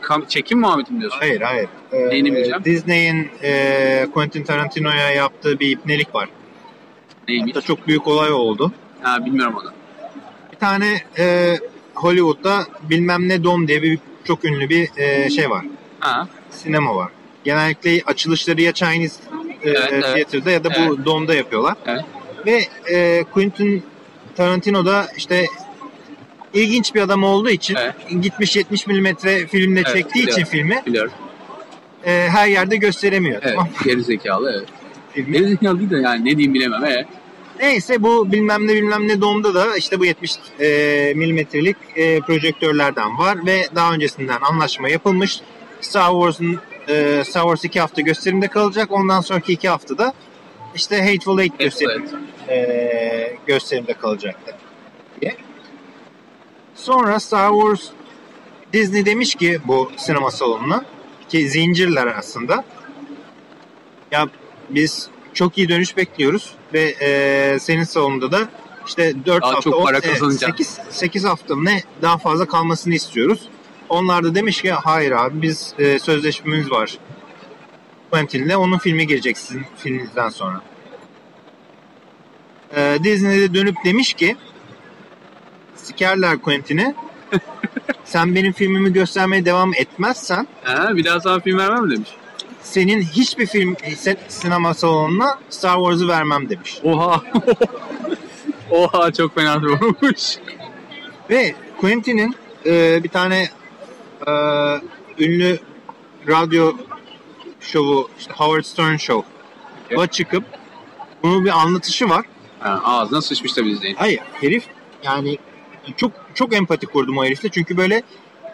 kam- çekim muhabbeti mi diyorsun? Hayır hayır. E, Neyini bileceğim? Disney'in e, Quentin Tarantino'ya yaptığı bir ipnelik var. Neymiş? Hatta çok büyük olay oldu. Ha bilmiyorum onu. Bir tane e, Hollywood'da bilmem ne dom diye bir çok ünlü bir e, şey var. Ha Sinema var. Genellikle açılışları ya Chinese e, Evet, evet. Theater'da ya da bu domda yapıyorlar. Evet. Ve e, Quentin Tarantino da işte ilginç bir adam olduğu için Evet. gitmiş 70 milimetre filmle Evet, çektiği için biliyorum. filmi biliyorum. e, her yerde gösteremiyor. Evet Tamam. geri zekalı evet. Filmi. Geri zekalı değil de yani ne diyeyim bilemem. Evet. Neyse bu bilmem ne bilmem ne domda da işte bu 70 e, milimetrelik e, projektörlerden var ve daha öncesinden anlaşma yapılmış. Star Wars'un e, Star Wars 2 hafta gösterimde kalacak. Ondan sonraki 2 haftada işte Hateful Eight gösterim, e, gösterimde kalacaktı. diye. Sonra Star Wars Disney demiş ki bu sinema salonuna ki zincirler aslında ya biz çok iyi dönüş bekliyoruz ve e, senin salonunda da işte 4 Daha hafta çok para kazanacak. 8, 8 hafta ne daha fazla kalmasını istiyoruz. Onlar da demiş ki hayır abi biz e, sözleşmemiz var Quentin'le onun filmi gelecek sizin filminizden sonra. E, Disney de dönüp demiş ki sikerler Quentin'i sen benim filmimi göstermeye devam etmezsen Ha, bir daha sana film vermem mi demiş. senin hiçbir film se- sinema salonuna Star Wars'ı vermem demiş. Oha. [LAUGHS] Oha çok fena olmuş. Ve Quentin'in e, bir tane e, ünlü radyo şovu işte Howard Stern Show o çıkıp bunun bir anlatışı var. Ha, ağzına sıçmış tabii izleyin. Hayır herif yani çok çok empati kurdum o herifle çünkü böyle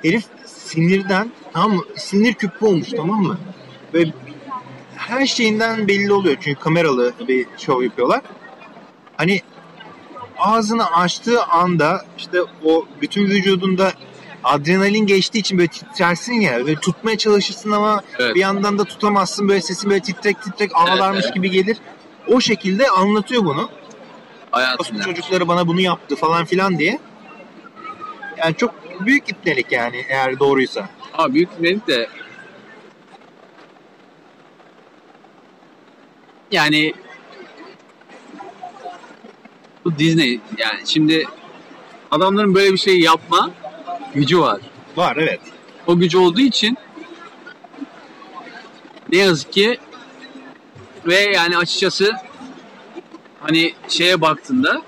herif sinirden tamam mı sinir küpü olmuş tamam mı? Ve her şeyinden belli oluyor çünkü kameralı bir show yapıyorlar. Hani ağzını açtığı anda işte o bütün vücudunda adrenalin geçtiği için böyle titrersin ya böyle tutmaya çalışırsın ama Evet. bir yandan da tutamazsın böyle sesin böyle titrek titrek ağlarmış evet. gibi gelir. O şekilde anlatıyor bunu. Hayatım çocukları bana bunu yaptı falan filan diye. Yani çok büyük ipnelik yani eğer doğruysa. Ama büyük dedik de yani Bu Disney yani şimdi adamların böyle bir şey yapma gücü var. Var evet. O gücü olduğu için ne yazık ki ve yani açıkçası hani şeye baktığında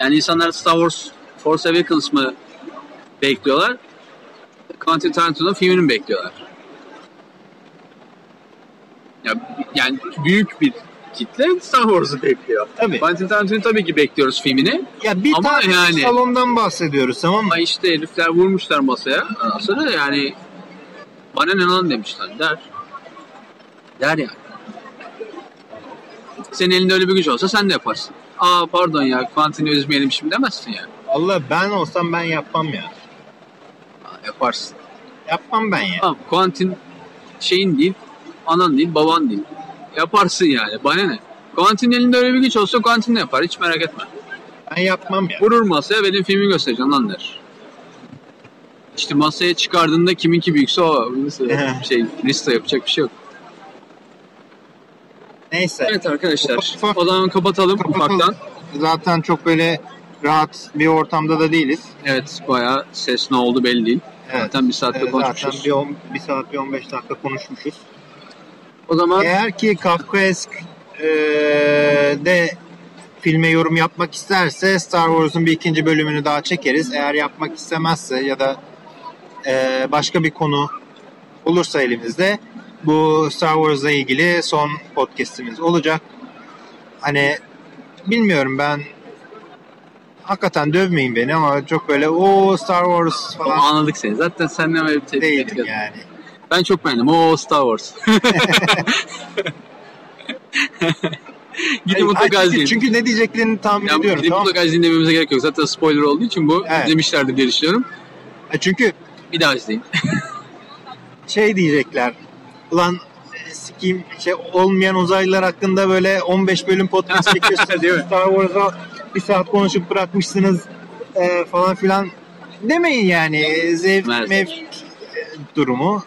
yani insanlar Star Wars Force Awakens mı bekliyorlar? Quentin Tarantino'nun filmini mi bekliyorlar? Ya, yani büyük bir kitle Star Wars'u bekliyor. Tabii. Quentin Tarantino'yu tabii ki bekliyoruz filmini. Ya bir Ama tane yani- salondan bahsediyoruz tamam mı? Ama işte herifler vurmuşlar masaya. Sonra yani bana ne lan demişler der. Der yani. Senin elinde öyle bir güç olsa sen de yaparsın. Aa pardon ya Quentin'i üzmeyelim şimdi demezsin yani. Allah ben olsam ben yapmam ya. Yaparsın. Yapmam ben ya. Tamam Quentin şeyin değil, anan değil, baban değil. Yaparsın yani. Bana ne? Quentin'in elinde öyle bir güç olsa Quentin de yapar. Hiç merak etme. Ben yapmam ya. Vurur masaya benim filmi göstereceğim lan der. İşte masaya çıkardığında kiminki büyükse o [LAUGHS] şey liste yapacak bir şey yok. Neyse. Evet arkadaşlar ufak o zaman kapatalım, kapatalım. ufaktan. Zaten çok böyle rahat bir ortamda da değiliz. Evet bayağı ses ne oldu belli değil. Evet. Zaten bir saatte Ee, konuşmuşuz. Zaten bir, on, bir saat bir 15 dakika konuşmuşuz. O zaman Eğer ki Kafkaesk e, de filme yorum yapmak isterse Star Wars'un bir ikinci bölümünü daha çekeriz. Eğer yapmak istemezse ya da e, başka bir konu olursa elimizde bu Star Wars'la ilgili son podcast'imiz olacak. Hani bilmiyorum ben hakikaten dövmeyin beni ama çok böyle o Star Wars Ama falan anladık seni. Zaten senden öyle bir tepki değilim bekledim. yani. Ben çok beğendim. O Star Wars. [LAUGHS] Gidin mutlaka çünkü, izleyin. çünkü ne diyeceklerini tahmin Ya, ediyorum. gidip Tamam. mutlaka izleyin dememize gerek yok. Zaten spoiler olduğu için bu Evet. izlemişlerdir diye düşünüyorum. E Çünkü Bir daha izleyin. [LAUGHS] şey diyecekler. Ulan e, sikeyim şey olmayan uzaylılar hakkında böyle 15 bölüm podcast [LAUGHS] mi? Star Wars'a bir saat konuşup bırakmışsınız e, falan filan. Demeyin yani zevk e, durumu.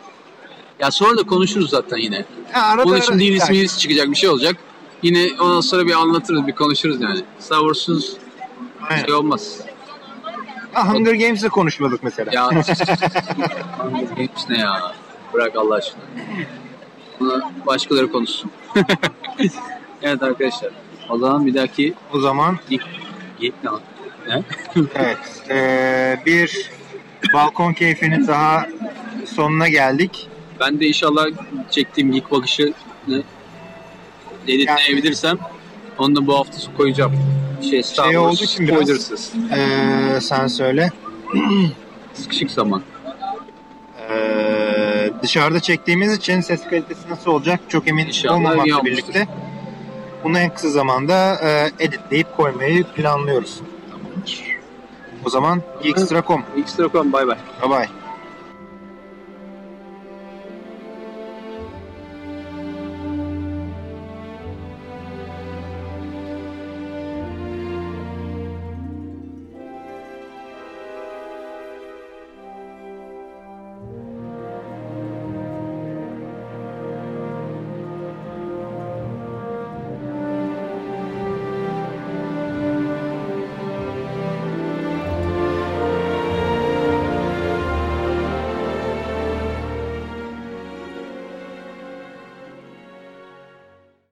Ya sonra da konuşuruz zaten yine. Ha, arada Bunun için değil arada- ismi çıkacak bir şey olacak. Yine ondan sonra bir anlatırız, bir konuşuruz yani. Star Wars'uz Aynen. şey olmaz. Ha, Hunger Games'de konuşmadık mesela. Ya [LAUGHS] Games ne ya? Bırak Allah aşkına. Bunu başkaları konuşsun. [LAUGHS] evet arkadaşlar. O zaman bir dahaki O zaman? Ne? [LAUGHS] evet e, bir balkon keyfinin daha sonuna geldik. Ben de inşallah çektiğim geek bakışı editleyebilirsem onu da bu hafta koyacağım. Şey, Star Şey olduğu için biraz- spoilersız. E, sen söyle. [CLEARS THROAT] Sıkışık zaman. Ee, dışarıda çektiğimiz için ses kalitesi nasıl olacak çok emin olmamakla birlikte bunu en kısa zamanda e, editleyip koymayı planlıyoruz. O zaman Geekstra.com. Xtra.com bay bay. Bye bye.